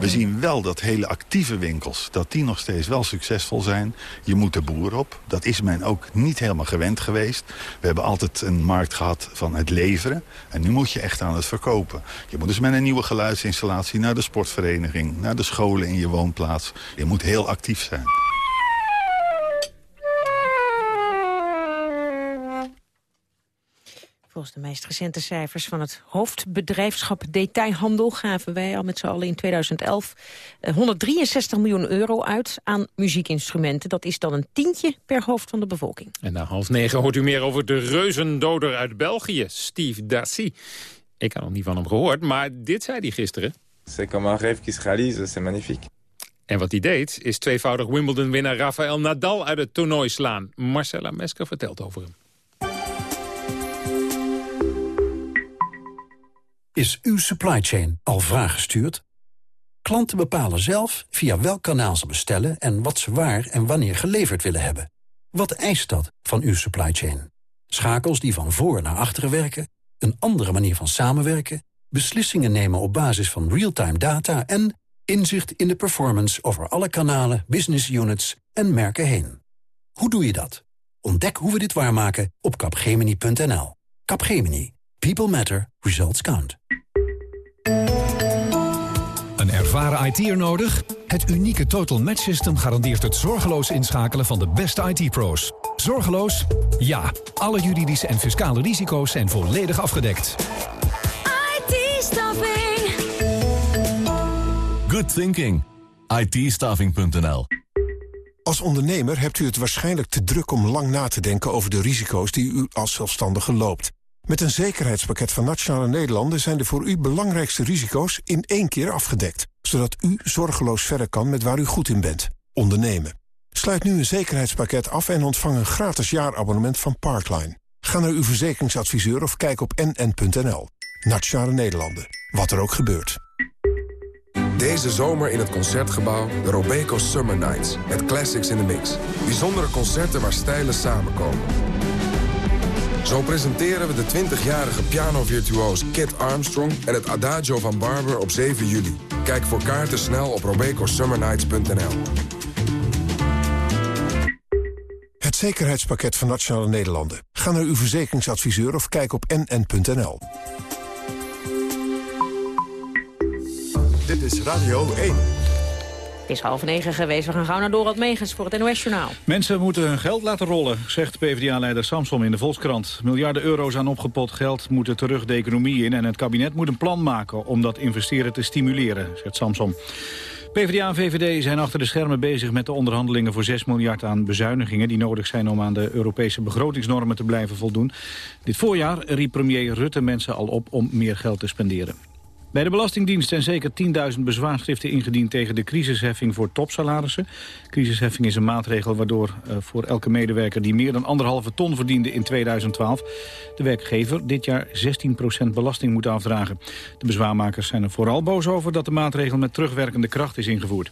We zien wel dat hele actieve winkels, dat die nog steeds wel succesvol zijn. Je moet de boer op. Dat is men ook niet helemaal gewend geweest. We hebben altijd een markt gehad van het leveren. En nu moet je echt aan het verkopen. Je moet dus met een nieuwe geluidsinstallatie naar de sportvereniging... naar de scholen in je woonplaats. Je moet heel actief zijn. Volgens de meest recente cijfers van het hoofdbedrijfschap Detailhandel... gaven wij al met z'n allen in 2011 163 miljoen euro uit aan muziekinstrumenten. Dat is dan een tientje per hoofd van de bevolking. En na half negen hoort u meer over de reuzendoder uit België, Steve Dassy. Ik had nog niet van hem gehoord, maar dit zei hij gisteren. C'est comme un rêve qui se réalise, c'est magnifique. En wat hij deed, is tweevoudig Wimbledon-winnaar Rafael Nadal uit het toernooi slaan. Marcella Mesker vertelt over hem. Is uw supply chain al vraag gestuurd? Klanten bepalen zelf via welk kanaal ze bestellen... en wat ze waar en wanneer geleverd willen hebben. Wat eist dat van uw supply chain? Schakels die van voor naar achteren werken, een andere manier van samenwerken... beslissingen nemen op basis van real-time data... en inzicht in de performance over alle kanalen, business units en merken heen. Hoe doe je dat? Ontdek hoe we dit waarmaken op capgemini.nl. Capgemini. People matter. Results count. Een ervaren IT'er nodig? Het unieke Total Match System garandeert het zorgeloos inschakelen van de beste IT-pro's. Zorgeloos? Ja. Alle juridische en fiscale risico's zijn volledig afgedekt. IT-staffing. Good thinking. it Als ondernemer hebt u het waarschijnlijk te druk om lang na te denken over de risico's die u als zelfstandige loopt. Met een zekerheidspakket van Nationale Nederlanden zijn de voor u belangrijkste risico's in één keer afgedekt. Zodat u zorgeloos verder kan met waar u goed in bent. Ondernemen. Sluit nu een zekerheidspakket af en ontvang een gratis jaarabonnement van Parkline. Ga naar uw verzekeringsadviseur of kijk op nn.nl. Nationale Nederlanden. Wat er ook gebeurt. Deze zomer in het Concertgebouw de Robeco Summer Nights. Met classics in the mix. Bijzondere concerten waar stijlen samenkomen. Zo presenteren we de 20-jarige pianovirtuoos Kit Armstrong... en het Adagio van Barber op 7 juli. Kijk voor kaarten snel op robecosummernights.nl. Het zekerheidspakket van Nationale Nederlanden. Ga naar uw verzekeringsadviseur of kijk op nn.nl. Dit is Radio 1. Het is half negen geweest. We gaan gauw naar Dorot Megens voor het NOS-journaal. Mensen moeten hun geld laten rollen, zegt PvdA-leider Samsom in de Volkskrant. Miljarden euro's aan opgepot geld moeten terug de economie in... en het kabinet moet een plan maken om dat investeren te stimuleren, zegt Samsom. PvdA en VVD zijn achter de schermen bezig met de onderhandelingen voor 6 miljard aan bezuinigingen die nodig zijn om aan de Europese begrotingsnormen te blijven voldoen. Dit voorjaar riep premier Rutte mensen al op om meer geld te spenderen. Bij de Belastingdienst zijn zeker 10.000 bezwaarschriften ingediend tegen de crisisheffing voor topsalarissen. Crisisheffing is een maatregel waardoor uh, voor elke medewerker die meer dan anderhalve ton verdiende in 2012 de werkgever dit jaar 16% belasting moet afdragen. De bezwaarmakers zijn er vooral boos over dat de maatregel met terugwerkende kracht is ingevoerd.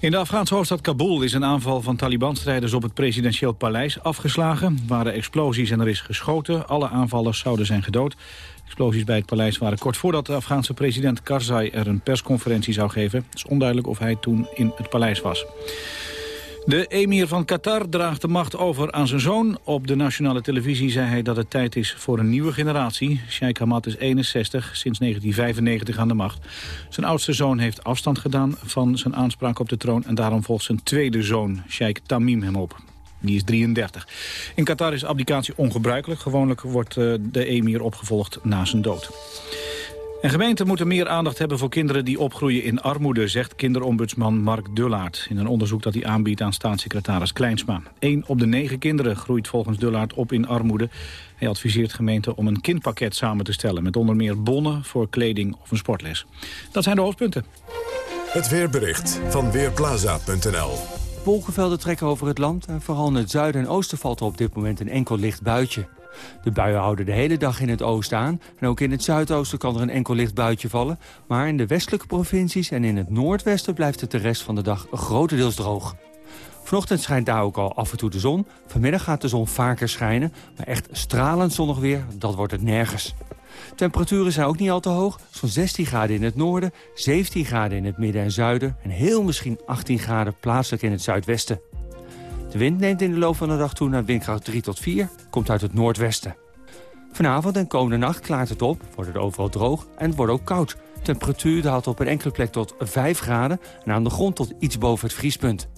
In de Afghaanse hoofdstad Kabul is een aanval van Taliban-strijders op het presidentieel paleis afgeslagen. Er waren explosies en er is geschoten. Alle aanvallers zouden zijn gedood. Explosies bij het paleis waren kort voordat de Afghaanse president Karzai er een persconferentie zou geven. Het is onduidelijk of hij toen in het paleis was. De emir van Qatar draagt de macht over aan zijn zoon. Op de nationale televisie zei hij dat het tijd is voor een nieuwe generatie. Sheikh Hamad is 61, sinds 1995 aan de macht. Zijn oudste zoon heeft afstand gedaan van zijn aanspraak op de troon... en daarom volgt zijn tweede zoon, Sheikh Tamim, hem op. Die is 33. In Qatar is abdicatie ongebruikelijk. Gewoonlijk wordt uh, de emir opgevolgd na zijn dood. En gemeenten moeten meer aandacht hebben voor kinderen die opgroeien in armoede, zegt kinderombudsman Mark Dullaert in een onderzoek dat hij aanbiedt aan staatssecretaris Kleinsma. Eén op de negen kinderen groeit volgens Dullaert op in armoede. Hij adviseert gemeenten om een kindpakket samen te stellen met onder meer bonnen voor kleding of een sportles. Dat zijn de hoofdpunten. Het weerbericht van Weerplaza.nl Wolkenvelden trekken over het land en vooral in het zuiden en oosten valt er op dit moment een enkel licht buitje. De buien houden de hele dag in het oosten aan en ook in het zuidoosten kan er een enkel licht buitje vallen. Maar in de westelijke provincies en in het noordwesten blijft het de rest van de dag grotendeels droog. Vanochtend schijnt daar ook al af en toe de zon. Vanmiddag gaat de zon vaker schijnen, maar echt stralend zonnig weer, dat wordt het nergens. Temperaturen zijn ook niet al te hoog. Zo'n 16 graden in het noorden, 17 graden in het midden en zuiden... en heel misschien 18 graden plaatselijk in het zuidwesten. De wind neemt in de loop van de dag toe naar windkracht 3 tot 4, komt uit het noordwesten. Vanavond en komende nacht klaart het op, wordt het overal droog en het wordt ook koud. Temperatuur daalt op een enkele plek tot 5 graden en aan de grond tot iets boven het vriespunt.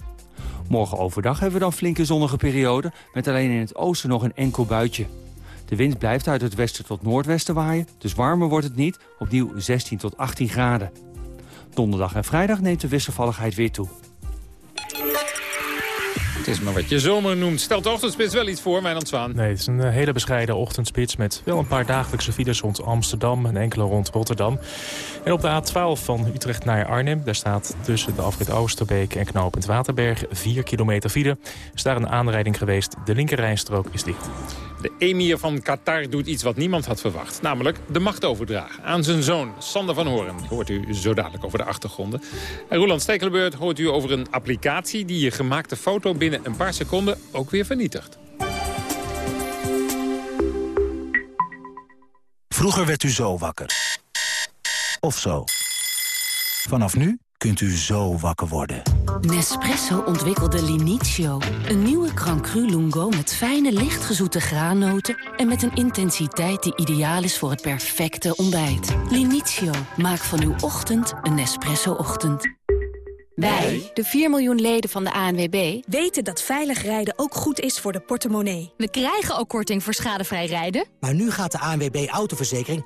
Morgen overdag hebben we dan flinke zonnige periode... met alleen in het oosten nog een enkel buitje. De wind blijft uit het westen tot noordwesten waaien, dus warmer wordt het niet, opnieuw 16 tot 18 graden. Donderdag en vrijdag neemt de wisselvalligheid weer toe. Het is maar wat je zomer noemt. Stelt de ochtendspits wel iets voor, Wijnand Zwaan? Nee, het is een eh, hele bescheiden ochtendspits... met wel een paar dagelijkse files rond Amsterdam en enkele rond Rotterdam. En op de A12 van Utrecht naar Arnhem... daar staat tussen de afrit Oosterbeek en knooppunt Waterberg... 4 kilometer file. Is daar een aanrijding geweest. De linkerrijstrook is dicht. De emir van Qatar doet iets wat niemand had verwacht. Namelijk de macht overdragen aan zijn zoon, Sander van Horen. Hoort u zo dadelijk over de achtergronden. En Roland Stekelenbeurt hoort u over een applicatie... die je gemaakte foto binnen een paar seconden ook weer vernietigt. Vroeger werd u zo wakker. Of zo. Vanaf nu kunt u zo wakker worden. Nespresso ontwikkelde Linizio. Een nieuwe Crancru Lungo met fijne, lichtgezoete graannoten... en met een intensiteit die ideaal is voor het perfecte ontbijt. Linizio, maak van uw ochtend een Nespresso-ochtend. Wij, de 4 miljoen leden van de ANWB, weten dat veilig rijden ook goed is voor de portemonnee. We krijgen ook korting voor schadevrij rijden. Maar nu gaat de ANWB Autoverzekering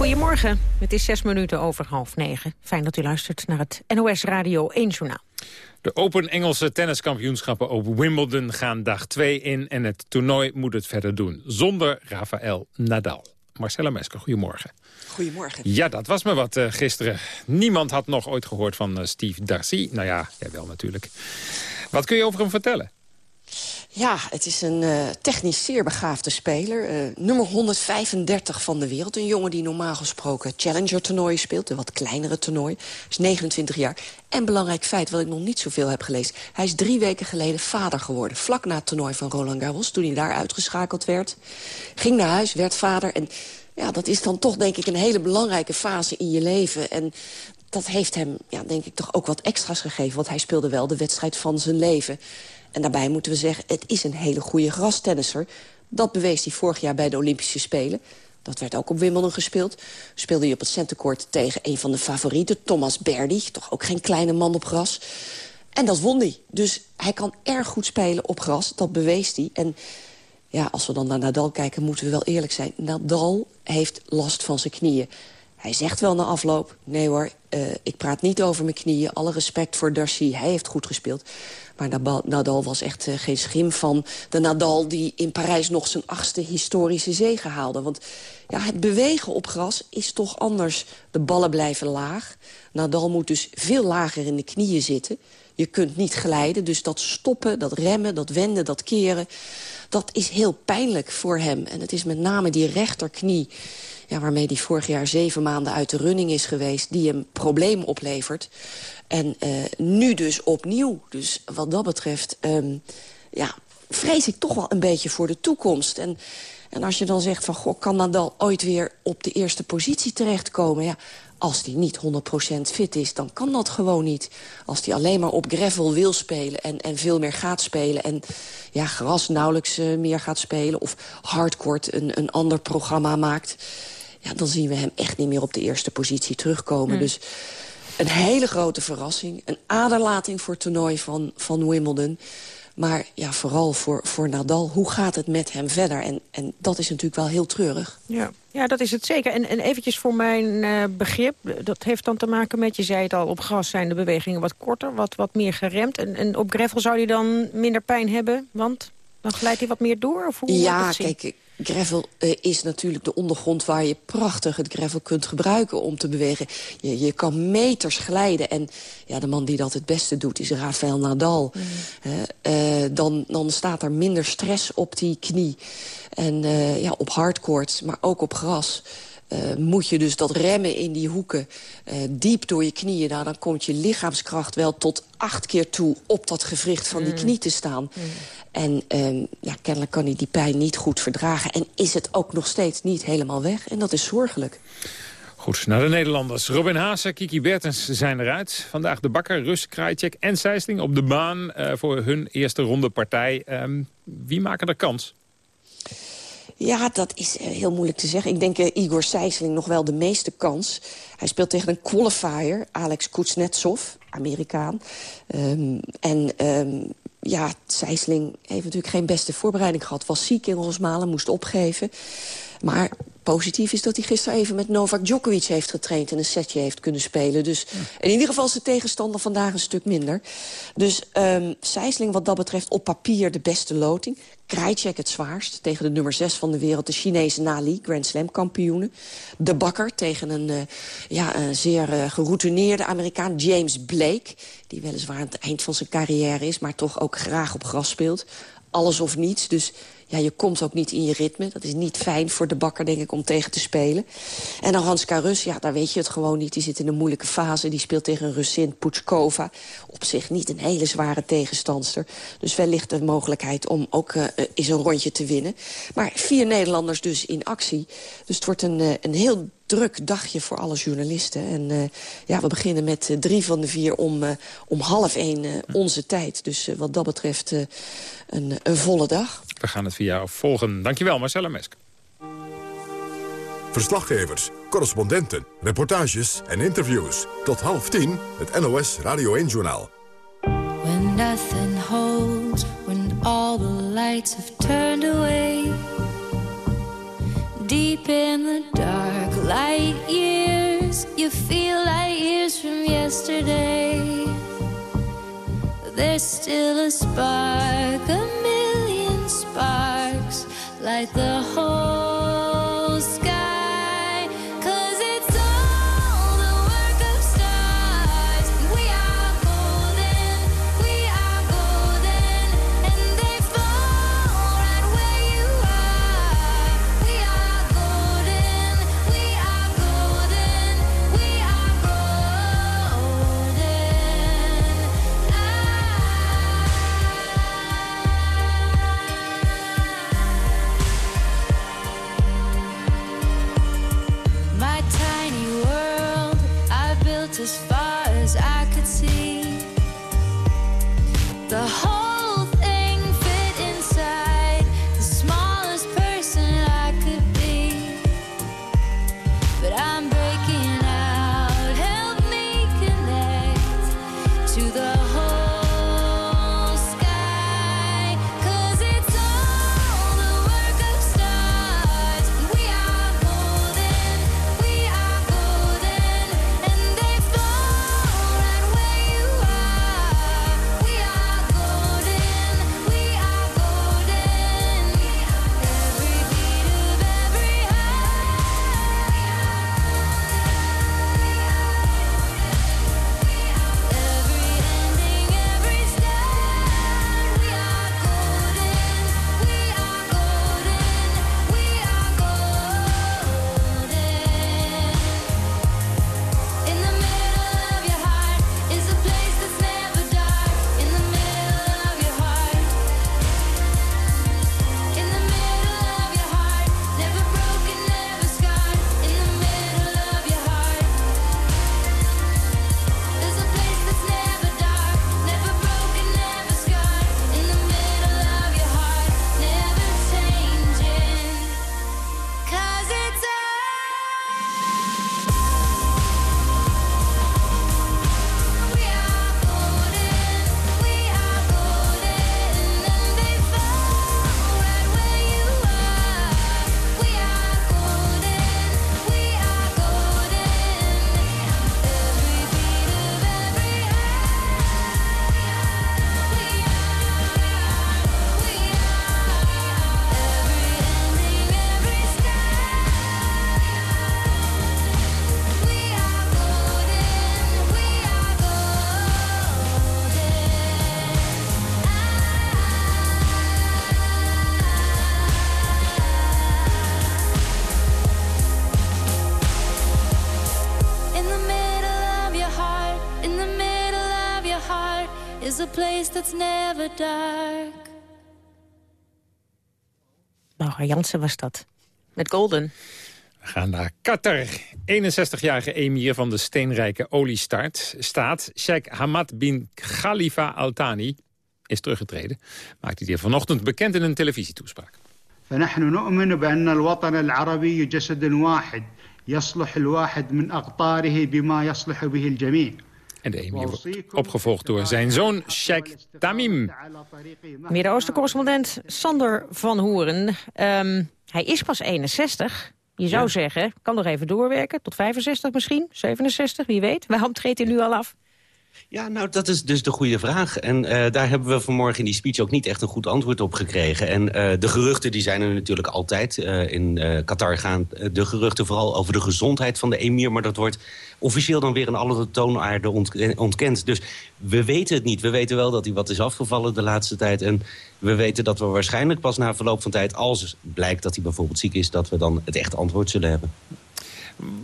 Goedemorgen, het is zes minuten over half negen. Fijn dat u luistert naar het NOS Radio 1 Journaal. De Open Engelse tenniskampioenschappen op Wimbledon gaan dag 2 in... en het toernooi moet het verder doen, zonder Rafael Nadal. Marcella Mesker, goedemorgen. Goedemorgen. Ja, dat was me wat uh, gisteren. Niemand had nog ooit gehoord van uh, Steve Darcy. Nou ja, jij wel natuurlijk. Wat kun je over hem vertellen? Ja, het is een uh, technisch zeer begaafde speler. Uh, nummer 135 van de wereld. Een jongen die normaal gesproken Challenger-toernooien speelt. Een wat kleinere toernooi. is 29 jaar. En belangrijk feit, wat ik nog niet zoveel heb gelezen. Hij is drie weken geleden vader geworden. Vlak na het toernooi van Roland Garros. Toen hij daar uitgeschakeld werd. Ging naar huis, werd vader. En ja, dat is dan toch denk ik een hele belangrijke fase in je leven. En dat heeft hem, ja, denk ik, toch ook wat extra's gegeven. Want hij speelde wel de wedstrijd van zijn leven. En daarbij moeten we zeggen, het is een hele goede grastennisser. Dat bewees hij vorig jaar bij de Olympische Spelen. Dat werd ook op Wimbledon gespeeld. Speelde hij op het centercourt tegen een van de favorieten, Thomas Berdy. Toch ook geen kleine man op gras. En dat won hij. Dus hij kan erg goed spelen op gras. Dat bewees hij. En ja, als we dan naar Nadal kijken, moeten we wel eerlijk zijn. Nadal heeft last van zijn knieën. Hij zegt wel na afloop, nee hoor, uh, ik praat niet over mijn knieën. Alle respect voor Darcy, hij heeft goed gespeeld. Maar Nadal was echt uh, geen schim van de Nadal... die in Parijs nog zijn achtste historische zege haalde. Want ja, het bewegen op gras is toch anders. De ballen blijven laag. Nadal moet dus veel lager in de knieën zitten. Je kunt niet glijden, dus dat stoppen, dat remmen, dat wenden, dat keren... dat is heel pijnlijk voor hem. En het is met name die rechterknie ja, waarmee hij vorig jaar zeven maanden uit de running is geweest... die een probleem oplevert. En uh, nu dus opnieuw. Dus wat dat betreft um, ja, vrees ik toch wel een beetje voor de toekomst. En, en als je dan zegt van, goh, kan Nadal ooit weer op de eerste positie terechtkomen? Ja, als hij niet 100% fit is, dan kan dat gewoon niet. Als hij alleen maar op gravel wil spelen en, en veel meer gaat spelen... en ja, gras nauwelijks uh, meer gaat spelen... of hardcore een, een ander programma maakt... Ja, dan zien we hem echt niet meer op de eerste positie terugkomen. Hmm. Dus een hele grote verrassing. Een aderlating voor het toernooi van, van Wimbledon. Maar ja, vooral voor, voor Nadal, hoe gaat het met hem verder? En, en dat is natuurlijk wel heel treurig. Ja, ja dat is het zeker. En, en eventjes voor mijn uh, begrip, dat heeft dan te maken met... je zei het al, op gras zijn de bewegingen wat korter, wat, wat meer geremd. En, en op gravel zou hij dan minder pijn hebben, want dan glijdt hij wat meer door? Of hoe ja, kijk, gravel uh, is natuurlijk de ondergrond waar je prachtig het gravel kunt gebruiken om te bewegen. Je, je kan meters glijden en ja, de man die dat het beste doet is Rafael Nadal. Mm. Uh, uh, dan, dan staat er minder stress op die knie. En ja, op hardcourt, maar ook op gras... Uh, moet je dus dat remmen in die hoeken uh, diep door je knieën... Nou, dan komt je lichaamskracht wel tot acht keer toe op dat gewricht van die knie te staan. En um, ja, kennelijk kan hij die pijn niet goed verdragen. En is het ook nog steeds niet helemaal weg. En dat is zorgelijk. Goed, naar de Nederlanders. Robin Haase, Kiki Bertens zijn eruit. Vandaag de Bakker, Rus, Krajcek en Sijsling op de baan... Uh, voor hun eerste ronde partij. Um, wie maken er kans? Ja, dat is uh, heel moeilijk te zeggen. Ik denk uh, Igor Sijsling nog wel de meeste kans. Hij speelt tegen een qualifier, Alex Kuznetsov, Amerikaan. Um, en um, ja, Sijsling heeft natuurlijk geen beste voorbereiding gehad. Was ziek in Rosmalen, moest opgeven. Maar positief is dat hij gisteren even met Novak Djokovic heeft getraind... en een setje heeft kunnen spelen. Dus in ieder geval is de tegenstander vandaag een stuk minder. Dus um, wat dat betreft op papier de beste loting. Krajcek het zwaarst tegen de nummer 6 van de wereld... de Chinese Nali, Grand Slam kampioene. De Bakker tegen een, uh, ja, een zeer uh, geroutineerde Amerikaan, James Blake... die weliswaar aan het eind van zijn carrière is... maar toch ook graag op gras speelt. Alles of niets, dus ja, je komt ook niet in je ritme. Dat is niet fijn voor de bakker, denk ik, om tegen te spelen. En dan Hans Karus, ja, daar weet je het gewoon niet. Die zit in een moeilijke fase. Die speelt tegen Russin, Putskova. Op zich niet een hele zware tegenstandster. Dus wellicht de mogelijkheid om ook uh, eens een rondje te winnen. Maar vier Nederlanders dus in actie. Dus het wordt een, uh, een heel druk dagje voor alle journalisten. En ja, we beginnen met drie van de vier om, om half één onze tijd. Dus wat dat betreft een, een volle dag. We gaan het via jou volgen. Dankjewel, Marcella Mesk. Verslaggevers, correspondenten, reportages en interviews. Tot half tien, het NOS Radio 1-journaal. When nothing holds, when all the lights have turned away... Deep in the dark, light years, you feel like years from yesterday. There's still a spark, light the whole Laura Jansen was dat. Met Golden. We gaan naar Qatar. 61-jarige emir van de steenrijke oliestaat staat, Sheikh Hamad bin Khalifa Al Thani, is teruggetreden. Maakte hij vanochtend bekend in een televisietoespraak. فنحن نؤمن بأن الوطن العربي جسد واحد يصلح الواحد من أقطاره بما يصلح به الجميع en de emir wordt opgevolgd door zijn zoon Sheikh Tamim. Midden-Oosten-correspondent Sander van Hoeren. Ehm, hij is pas 61. Je zou zeggen, kan nog even doorwerken. Tot 65 misschien, 67, wie weet. Waarom treedt hij nu al af? Ja, nou, dat is dus de goede vraag. En eh, daar hebben we vanmorgen in die speech ook niet echt een goed antwoord op gekregen. En eh, de geruchten die zijn er natuurlijk altijd. Eh, in Qatar gaan de geruchten vooral over de gezondheid van de emir. Maar dat wordt officieel dan weer in alle toonaarden ont ontkend. Dus we weten het niet. We weten wel dat hij wat is afgevallen de laatste tijd. En we weten dat we waarschijnlijk pas na verloop van tijd... als blijkt dat hij bijvoorbeeld ziek is... dat we dan het echte antwoord zullen hebben.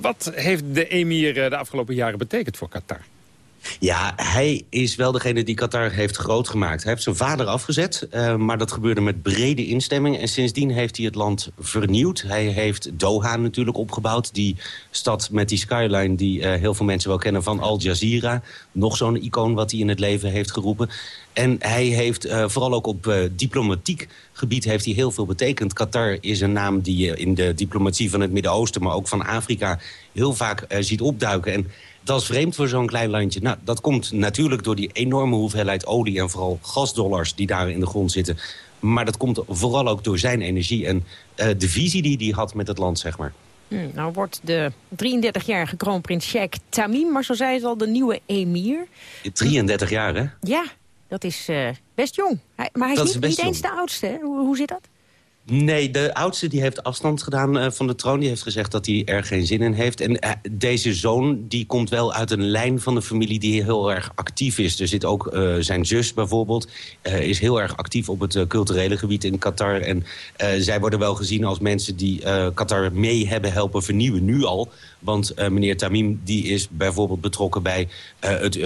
Wat heeft de emir de afgelopen jaren betekend voor Qatar? Ja, hij is wel degene die Qatar heeft groot gemaakt. Hij heeft zijn vader afgezet, uh, maar dat gebeurde met brede instemming. En sindsdien heeft hij het land vernieuwd. Hij heeft Doha natuurlijk opgebouwd. Die stad met die skyline die uh, heel veel mensen wel kennen van Al Jazeera. Nog zo'n icoon wat hij in het leven heeft geroepen. En hij heeft uh, vooral ook op diplomatiek gebied heeft hij heel veel betekend. Qatar is een naam die je in de diplomatie van het Midden-Oosten... maar ook van Afrika heel vaak ziet opduiken. En dat is vreemd voor zo'n klein landje. Nou, dat komt natuurlijk door die enorme hoeveelheid olie... en vooral gasdollars die daar in de grond zitten. Maar dat komt vooral ook door zijn energie... en uh, de visie die hij had met het land, zeg maar. Hmm, nou wordt de 33-jarige kroonprins Sheikh Tamim... maar zo zei het al, de nieuwe emir. 33 jaar, hè? Ja, dat is uh, best jong. Hij, maar hij is niet, niet eens de oudste, hoe zit dat? Nee, de oudste die heeft afstand gedaan uh, van de troon. Die heeft gezegd dat hij er geen zin in heeft. En uh, deze zoon die komt wel uit een lijn van de familie die heel erg actief is. Er zit ook uh, zijn zus bijvoorbeeld. is heel erg actief op het culturele gebied in Qatar. En zij worden wel gezien als mensen die Qatar mee hebben helpen vernieuwen. Nu al. Want meneer Tamim die is bijvoorbeeld betrokken bij het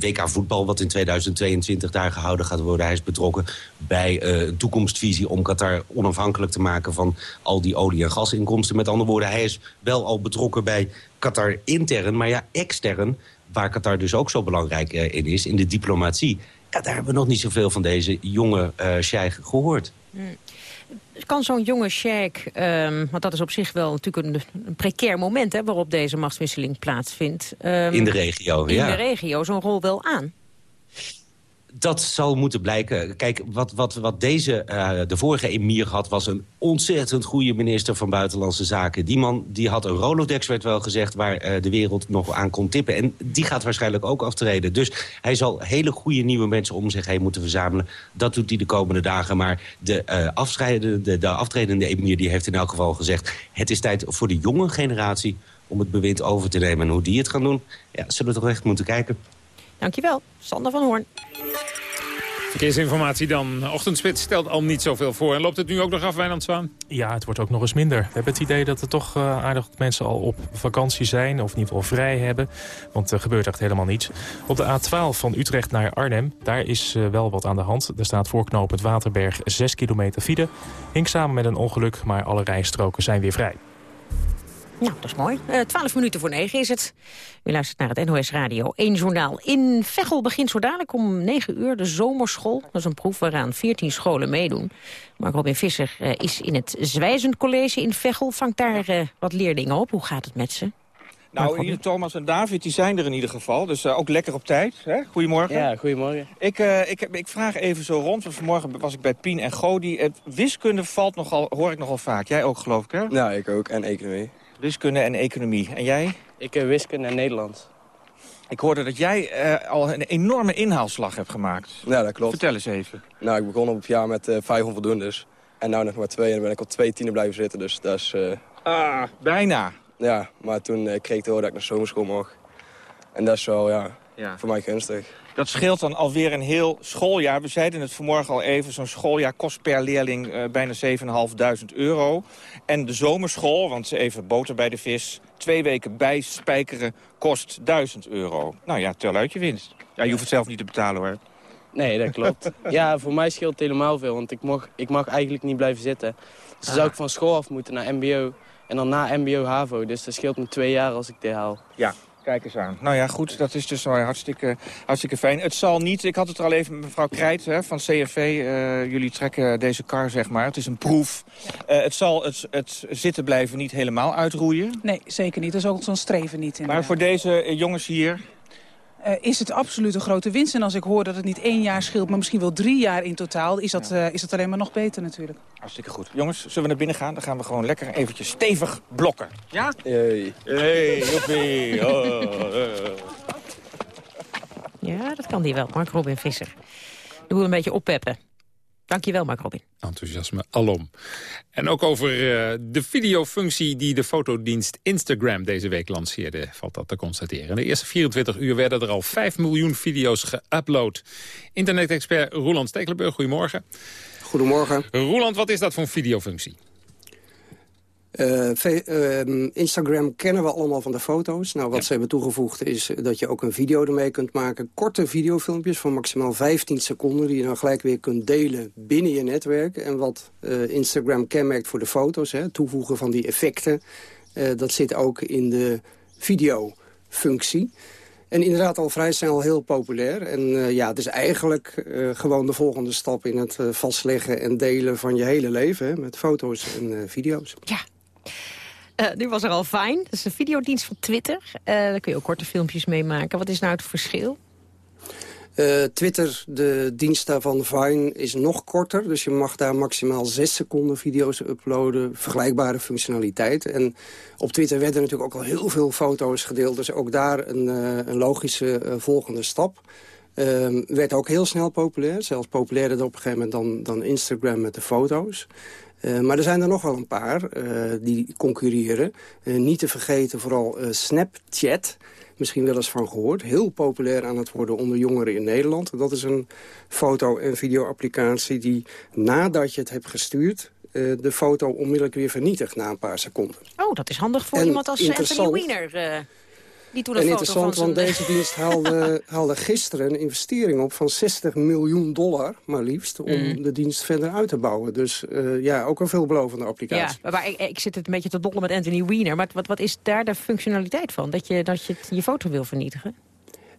WK voetbal... wat in 2022 daar gehouden gaat worden. Hij is betrokken bij een toekomstvisie om Qatar onafhankelijk te maken van al die olie- en gasinkomsten. Met andere woorden, hij is wel al betrokken bij Qatar intern, maar ja, extern, waar Qatar dus ook zo belangrijk in is, in de diplomatie. Ja, daar hebben we nog niet zoveel van deze jonge uh, sheikh gehoord. Hmm. Kan zo'n jonge sheikh, um, want dat is op zich wel natuurlijk een, een precair moment... Hè, waarop deze machtswisseling plaatsvindt. Um, in de regio, in ja. In de regio, zo'n rol wel aan? Dat zal moeten blijken. Kijk, wat, wat, wat deze, uh, de vorige emir had... was een ontzettend goede minister van Buitenlandse Zaken. Die man die had een Rolodex, werd wel gezegd... waar uh, de wereld nog aan kon tippen. En die gaat waarschijnlijk ook aftreden. Dus hij zal hele goede nieuwe mensen om zich heen moeten verzamelen. Dat doet hij de komende dagen. Maar de, uh, afscheidende, de, de aftredende emir die heeft in elk geval gezegd... het is tijd voor de jonge generatie om het bewind over te nemen. En hoe die het gaan doen, ja, zullen we toch echt moeten kijken. Dankjewel, Sander van Hoorn. Verkeersinformatie dan. Ochtendspits stelt al niet zoveel voor. En loopt het nu ook nog af, Wijnand Zwaan? Ja, het wordt ook nog eens minder. We hebben het idee dat er toch uh, aardig mensen al op vakantie zijn... of in ieder geval vrij hebben, want er gebeurt echt helemaal niets. Op de A12 van Utrecht naar Arnhem, daar is uh, wel wat aan de hand. Er staat voorknopend Waterberg 6 kilometer file. Hing samen met een ongeluk, maar alle rijstroken zijn weer vrij. Nou, dat is mooi. Uh, 12 minuten voor 9 is het. U luistert naar het NOS Radio 1 Journaal. In Veghel begint zo dadelijk om 9 uur de zomerschool. Dat is een proef waaraan 14 scholen meedoen. Mark Robin Visser uh, is in het Zwijzend College in Veghel. Vangt daar uh, wat leerlingen op. Hoe gaat het met ze? Nou, hier Thomas en David die zijn er in ieder geval. Dus uh, ook lekker op tijd. Hè? Goedemorgen. Ja, goedemorgen. Ik, uh, ik, ik vraag even zo rond. Want vanmorgen was ik bij Pien en Godi. Het wiskunde valt nogal, hoor ik nogal vaak. Jij ook geloof ik hè? Ja, ik ook. En economie. Wiskunde en economie. En jij? Ik uh, wiskunde en Nederlands. Ik hoorde dat jij uh, al een enorme inhaalslag hebt gemaakt. Ja, dat klopt. Vertel eens even. Nou, ik begon op het jaar met uh, vijf onvoldoendes. En nu nog maar twee en dan ben ik op twee tienen blijven zitten. Dus dat is... Ah, bijna. Ja, maar toen kreeg ik te horen dat ik naar zomerschool mocht. En dat is wel, ja, ja. voor mij gunstig. Dat scheelt dan alweer een heel schooljaar. We zeiden het vanmorgen al even. Zo'n schooljaar kost per leerling uh, bijna 7.500 euro. En de zomerschool, want even boter bij de vis... twee weken bijspijkeren kost 1000 euro. Nou ja, tel uit je winst. Ja, je hoeft het zelf niet te betalen hoor. Nee, dat klopt. ja, voor mij scheelt het helemaal veel, want ik mag, ik mag eigenlijk niet blijven zitten. Dus dan zou ik van school af moeten naar mbo en dan na mbo HAVO. Dus dat scheelt me twee jaar als ik dit haal. Ja, Kijk eens aan. Nou ja, goed, dat is dus hartstikke, hartstikke fijn. Het zal niet, ik had het er al even met mevrouw Krijt hè, van CFV. eh, jullie trekken deze kar, zeg maar. Het is een proef. Eh, het zal het, het zitten blijven niet helemaal uitroeien. Nee, zeker niet. Dat is ook zo'n streven niet. Maar inderdaad. voor deze eh, jongens hier... Eh, is het absoluut een grote winst. En als ik hoor dat het niet één jaar scheelt, maar misschien wel drie jaar in totaal... is dat, eh, is dat alleen maar nog beter natuurlijk. Hartstikke goed. Jongens, zullen we naar binnen gaan? Dan gaan we gewoon lekker eventjes stevig blokken. Ja? Hey. Hey, joepie. Oh, eh. Ja, dat kan die wel. Mark Robin Visser. Doe een beetje oppeppen. Dankjewel, Mark Robin. Enthousiasme alom. En ook over eh, de videofunctie die de fotodienst Instagram deze week lanceerde, valt dat te constateren. In de eerste 24 uur werden er al 5 miljoen video's geüpload. Internet-expert Roland Stekelenburg, goedemorgen. Goedemorgen. Roland, wat is dat voor een videofunctie? Eh, ehm, Instagram kennen we allemaal van de foto's. Nou, wat ze hebben toegevoegd is dat je ook een video ermee kunt maken. Korte videofilmpjes van maximaal 15 seconden... die je dan gelijk weer kunt delen binnen je netwerk. En wat eh, Instagram kenmerkt voor de foto's, hè, toevoegen van die effecten... eh, dat zit ook in de videofunctie. En inderdaad al vrij snel heel populair. En eh, ja, het is eigenlijk eh, gewoon de volgende stap in het eh, vastleggen en delen van je hele leven. Hè, met foto's en eh, video's. Ja. Eh, nu was er al Vine, dat is een videodienst van Twitter. Eh, daar kun je ook korte filmpjes mee maken. Wat is nou het verschil? Eh, Twitter, de dienst daarvan Vine, is nog korter. Dus je mag daar maximaal 6 seconden video's uploaden. Vergelijkbare functionaliteit. En op Twitter werden natuurlijk ook al heel veel foto's gedeeld. Dus ook daar een, een logische volgende stap. Ehm, werd ook heel snel populair. Zelfs populairder op een gegeven moment dan, dan Instagram met de foto's. Eh, maar er zijn er nog wel een paar eh, die concurreren. Eh, niet te vergeten vooral Snapchat. Misschien wel eens van gehoord. Heel populair aan het worden onder jongeren in Nederland. Dat is een foto- en video-applicatie die nadat je het hebt gestuurd... de foto onmiddellijk weer vernietigt na een paar seconden. Oh, dat is handig voor En iemand als Anthony eh, die toen een En foto interessant, want deze dienst haalde, haalde gisteren een investering op van 60 miljoen dollar, maar liefst, om Mm. de dienst verder uit te bouwen. Dus eh, ja, ook een veelbelovende Ja, applicatie. maar ik, ik zit het een beetje te dollen met Anthony Weiner. Maar wat, wat is daar de functionaliteit van? Dat je, dat je je foto wil vernietigen?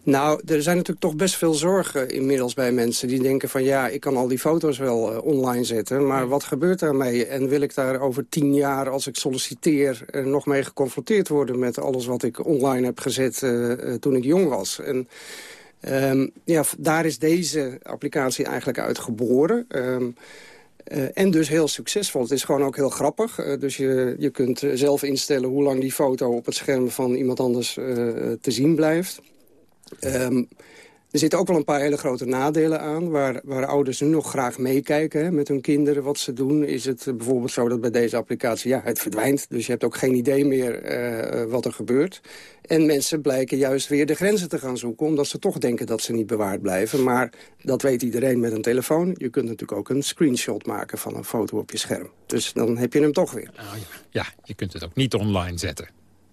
Nou, er zijn natuurlijk toch best veel zorgen inmiddels bij mensen... die denken van ja, ik kan al die foto's wel eh, online zetten... maar wat gebeurt daarmee? En wil ik daar over tien jaar, als ik solliciteer... eh, nog mee geconfronteerd worden met alles wat ik online heb gezet... eh, toen ik jong was? En ehm, ja, daar is deze applicatie eigenlijk uit geboren... Ehm, eh, en dus heel succesvol. Het is gewoon ook heel grappig. Dus je, je kunt zelf instellen hoe lang die foto op het scherm van iemand anders te zien blijft. Ehm, er zitten ook wel een paar hele grote nadelen aan... waar, waar ouders nu nog graag meekijken hè, met hun kinderen wat ze doen. Is het bijvoorbeeld zo dat bij deze applicatie ja, het verdwijnt. Dus je hebt ook geen idee meer eh, wat er gebeurt. En mensen blijken juist weer de grenzen te gaan zoeken... omdat ze toch denken dat ze niet bewaard blijven. Maar dat weet iedereen met een telefoon. Je kunt natuurlijk ook een screenshot maken van een foto op je scherm. Dus dan heb je hem toch weer. Ja, je kunt het ook niet online zetten.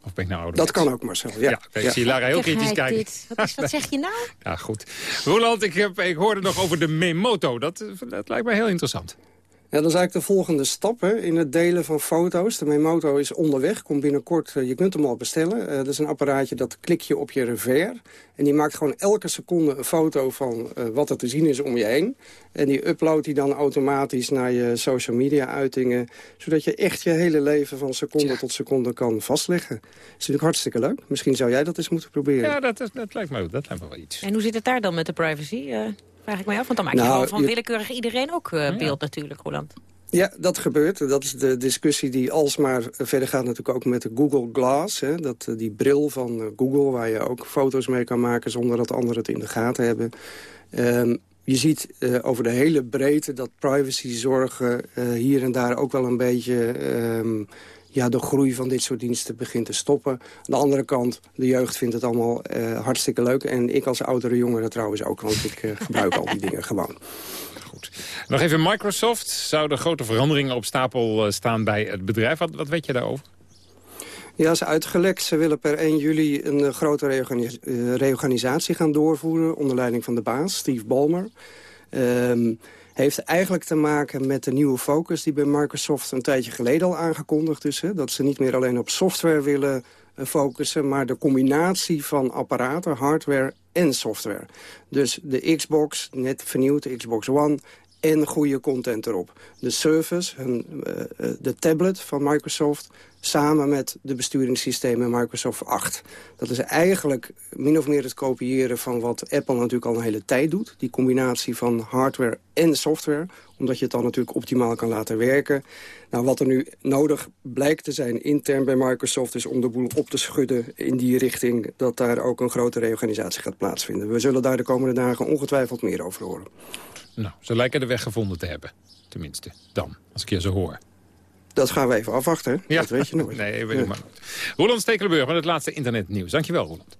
Of ben ik nou ouder? Dat kan ook, Marcel. Ja, Ja, ik zie Lara heel kritisch Kijk kijken. dit. Wat, is, wat zeg je nou? Ja, goed. Roland, ik, heb, ik hoorde nog over de Memoto. Dat, dat lijkt mij heel interessant. Ja, dat is eigenlijk de volgende stap hè, in het delen van foto's. De Memoto is onderweg, komt binnenkort, eh, je kunt hem al bestellen. Eh, dat is een apparaatje dat klik je op je revers. En die maakt gewoon elke seconde een foto van eh, wat er te zien is om je heen. En die uploadt die dan automatisch naar je social media uitingen. Zodat je echt je hele leven van seconde tot seconde kan vastleggen. Dat is natuurlijk hartstikke leuk. Misschien zou jij dat eens moeten proberen. Ja, dat, is- dat, lijkt, me, dat lijkt me wel iets. En hoe zit het daar dan met de privacy? Eh, vraag ik mij af. Want dan maak je Nou, gewoon van je- willekeurig iedereen ook eh, beeld natuurlijk, Roland. Ja, dat gebeurt. Dat is de discussie die alsmaar verder gaat natuurlijk ook met de Google Glass. Hè? Dat, eh, die bril van eh, Google waar je ook foto's mee kan maken zonder dat anderen het in de gaten hebben. Ehm, je ziet eh, over de hele breedte dat privacyzorgen eh, hier en daar ook wel een beetje... ehm, ja, de groei van dit soort diensten begint te stoppen. Aan de andere kant, de jeugd vindt het allemaal eh, hartstikke leuk. En ik als oudere jongere trouwens ook, want ik eh, gebruik al die dingen gewoon. Nog even Microsoft. Zouden grote veranderingen op stapel eh, staan bij het bedrijf? Wat, wat weet je daarover? Ja, is uitgelekt. Ze willen per 1 juli een grote reorganis- reorganisatie gaan doorvoeren... onder leiding van de baas, Steve Ballmer. Ehm, heeft eigenlijk te maken met de nieuwe focus die bij Microsoft een tijdje geleden al aangekondigd is. Hè? Dat ze niet meer alleen op software willen eh, focussen, maar de combinatie van apparaten, hardware en software. Dus de Xbox, net vernieuwd, de Xbox One en goede content erop. De hun, eh, eh, de tablet van Microsoft... samen met de besturingssystemen Microsoft 8. Dat is eigenlijk min of meer het kopiëren van wat Apple natuurlijk al een hele tijd doet. Die combinatie van hardware en software. Omdat je het dan natuurlijk optimaal kan laten werken. Nou, wat er nu nodig blijkt te zijn intern bij Microsoft... is om de boel op te schudden in die richting... dat daar ook een grote reorganisatie gaat plaatsvinden. We zullen daar de komende dagen ongetwijfeld meer over horen. Nou, ze lijken de weg gevonden te hebben. Tenminste, dan, als ik je zo hoor. Dat gaan we even afwachten? Ja. Dat weet je nooit. Nee, weet ik maar nooit. Roland Stekelenburg met het laatste internetnieuws. Dankjewel, Roland.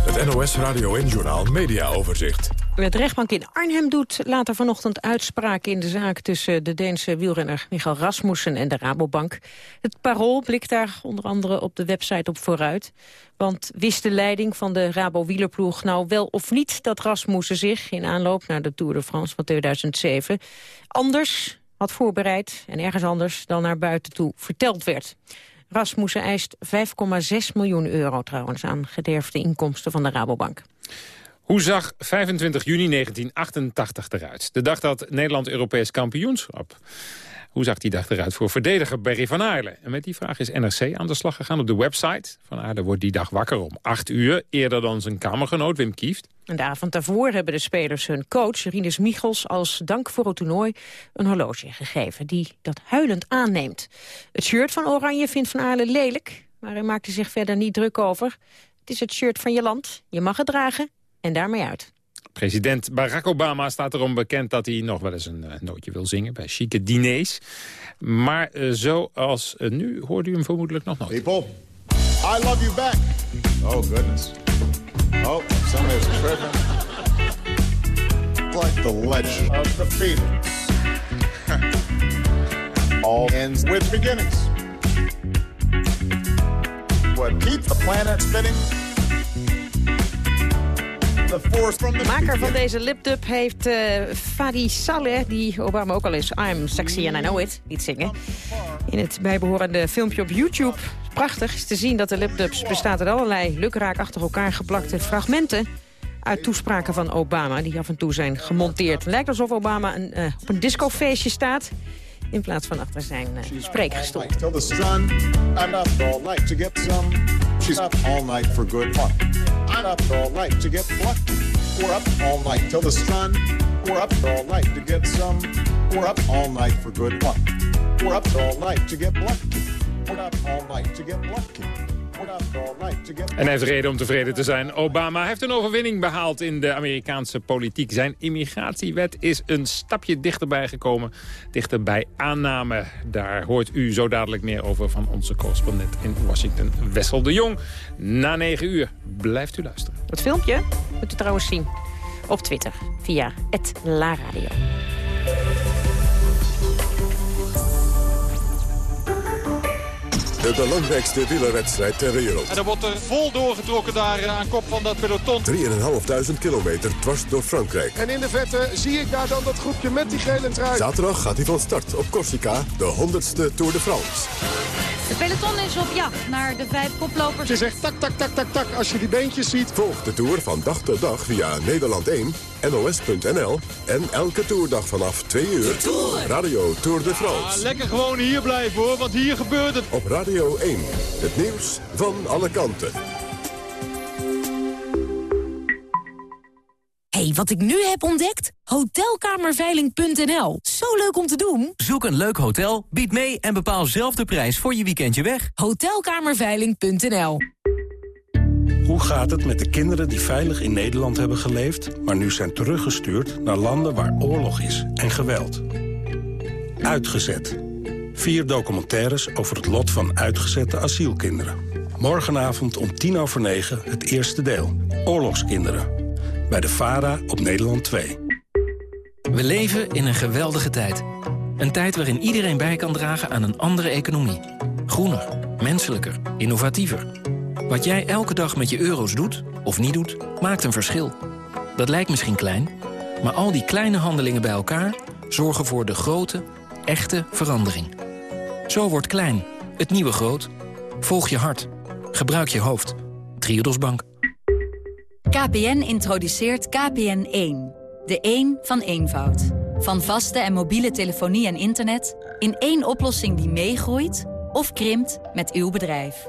Het NOS Radio en Journaal Media Overzicht. Het rechtbank in Arnhem doet later vanochtend uitspraak in de zaak tussen de Deense wielrenner Michael Rasmussen en de Rabobank. Het parool blikt daar onder andere op de website op vooruit. Want wist de leiding van de Rabo wielerploeg nou wel of niet dat Rasmussen zich in aanloop naar de Tour de France van 2007 anders had voorbereid en ergens anders dan naar buiten toe verteld werd. Rasmussen eist 5,6 miljoen euro trouwens aan gederfde inkomsten van de Rabobank. Hoe zag 25 juni 1988 eruit? De dag dat Nederland Europees kampioenschap. Hoe zag die dag eruit voor verdediger Berry van Aarle? En met die vraag is NRC aan de slag gegaan op de website. Van Aarle wordt die dag wakker om 8 uur, eerder dan zijn kamergenoot Wim Kieft. En de avond daarvoor hebben de spelers hun coach, Rinus Michels, als dank voor het toernooi een horloge gegeven, die dat huilend aanneemt. Het shirt van Oranje vindt Van Aarle lelijk, maar hij maakte zich verder niet druk over. Het is het shirt van je land, je mag het dragen en daarmee uit. President Barack Obama staat erom bekend dat hij nog wel eens een eh, nootje wil zingen bij chique diners. Maar eh, zoals eh, nu hoorde u hem vermoedelijk nog nooit. People, I love you back. Oh, goodness. Oh, somebody's tripping. Like the legend of the Phoenix. All ends with beginnings. What keeps the planet spinning? Maker van deze lipdub heeft eh Fadi Saleh, die Obama ook al is I'm Sexy and I Know It, liet zingen. In het bijbehorende filmpje op YouTube. Prachtig is te zien dat de lipdubs bestaat uit allerlei lukraak achter elkaar geplakte fragmenten uit toespraken van Obama, die af en toe zijn gemonteerd. Lijkt alsof Obama een, eh, op een discofeestje staat, in plaats van achter zijn to get some. She's up all night for good fun. I'm up all night to get lucky. We're up all night till the sun. We're up all night to get some. We're up all night for good fun. We're up all night to get lucky. We're up all night to get lucky. En hij heeft reden om tevreden te zijn. Obama heeft een overwinning behaald in de Amerikaanse politiek. Zijn immigratiewet is een stapje dichterbij gekomen. Dichter bij aanname. Daar hoort u zo dadelijk meer over van onze correspondent in Washington, Wessel de Jong. Na negen uur blijft u luisteren. Het filmpje kunt u trouwens zien op Twitter via het De belangrijkste wielerwedstrijd ter wereld. En dan wordt er vol doorgetrokken daar eh, aan kop van dat peloton. 3.500 kilometer dwars door Frankrijk. En in de vette zie ik daar dan dat groepje met die gele trui. Zaterdag gaat hij van start op Corsica, de 100ste Tour de France. De peloton is op jacht naar de vijf koplopers. Je zegt tak, tak, tak, tak, tak als je die beentjes ziet. Volg de Tour van dag tot dag via Nederland 1, NOS.nl en elke toerdag vanaf 2 uur. Radio Tour de Ah, France. lekker gewoon hier blijven hoor, want hier gebeurt het. Op Radio 1, het nieuws van alle kanten. hey, wat ik nu heb ontdekt? Hotelkamerveiling.nl. Zo leuk om te doen. Zoek een leuk hotel, bied mee en bepaal zelf de prijs voor je weekendje weg. Hotelkamerveiling.nl. Hoe gaat het met de kinderen die veilig in Nederland hebben geleefd... maar nu zijn teruggestuurd naar landen waar oorlog is en geweld? Uitgezet. Vier documentaires over het lot van uitgezette asielkinderen. Morgenavond om tien over negen het eerste deel. Oorlogskinderen. Bij de VARA op Nederland 2. We leven in een geweldige tijd. Een tijd waarin iedereen bij kan dragen aan een andere economie. Groener, menselijker, innovatiever. Wat jij elke dag met je euro's doet, of niet doet, maakt een verschil. Dat lijkt misschien klein, maar al die kleine handelingen bij elkaar... zorgen voor de grote, echte verandering. Zo wordt klein, het nieuwe groot. Volg je hart. Gebruik je hoofd. Triodos Bank. KPN introduceert KPN1. De 1 van eenvoud. Van vaste en mobiele telefonie en internet... in één oplossing die meegroeit of krimpt met uw bedrijf.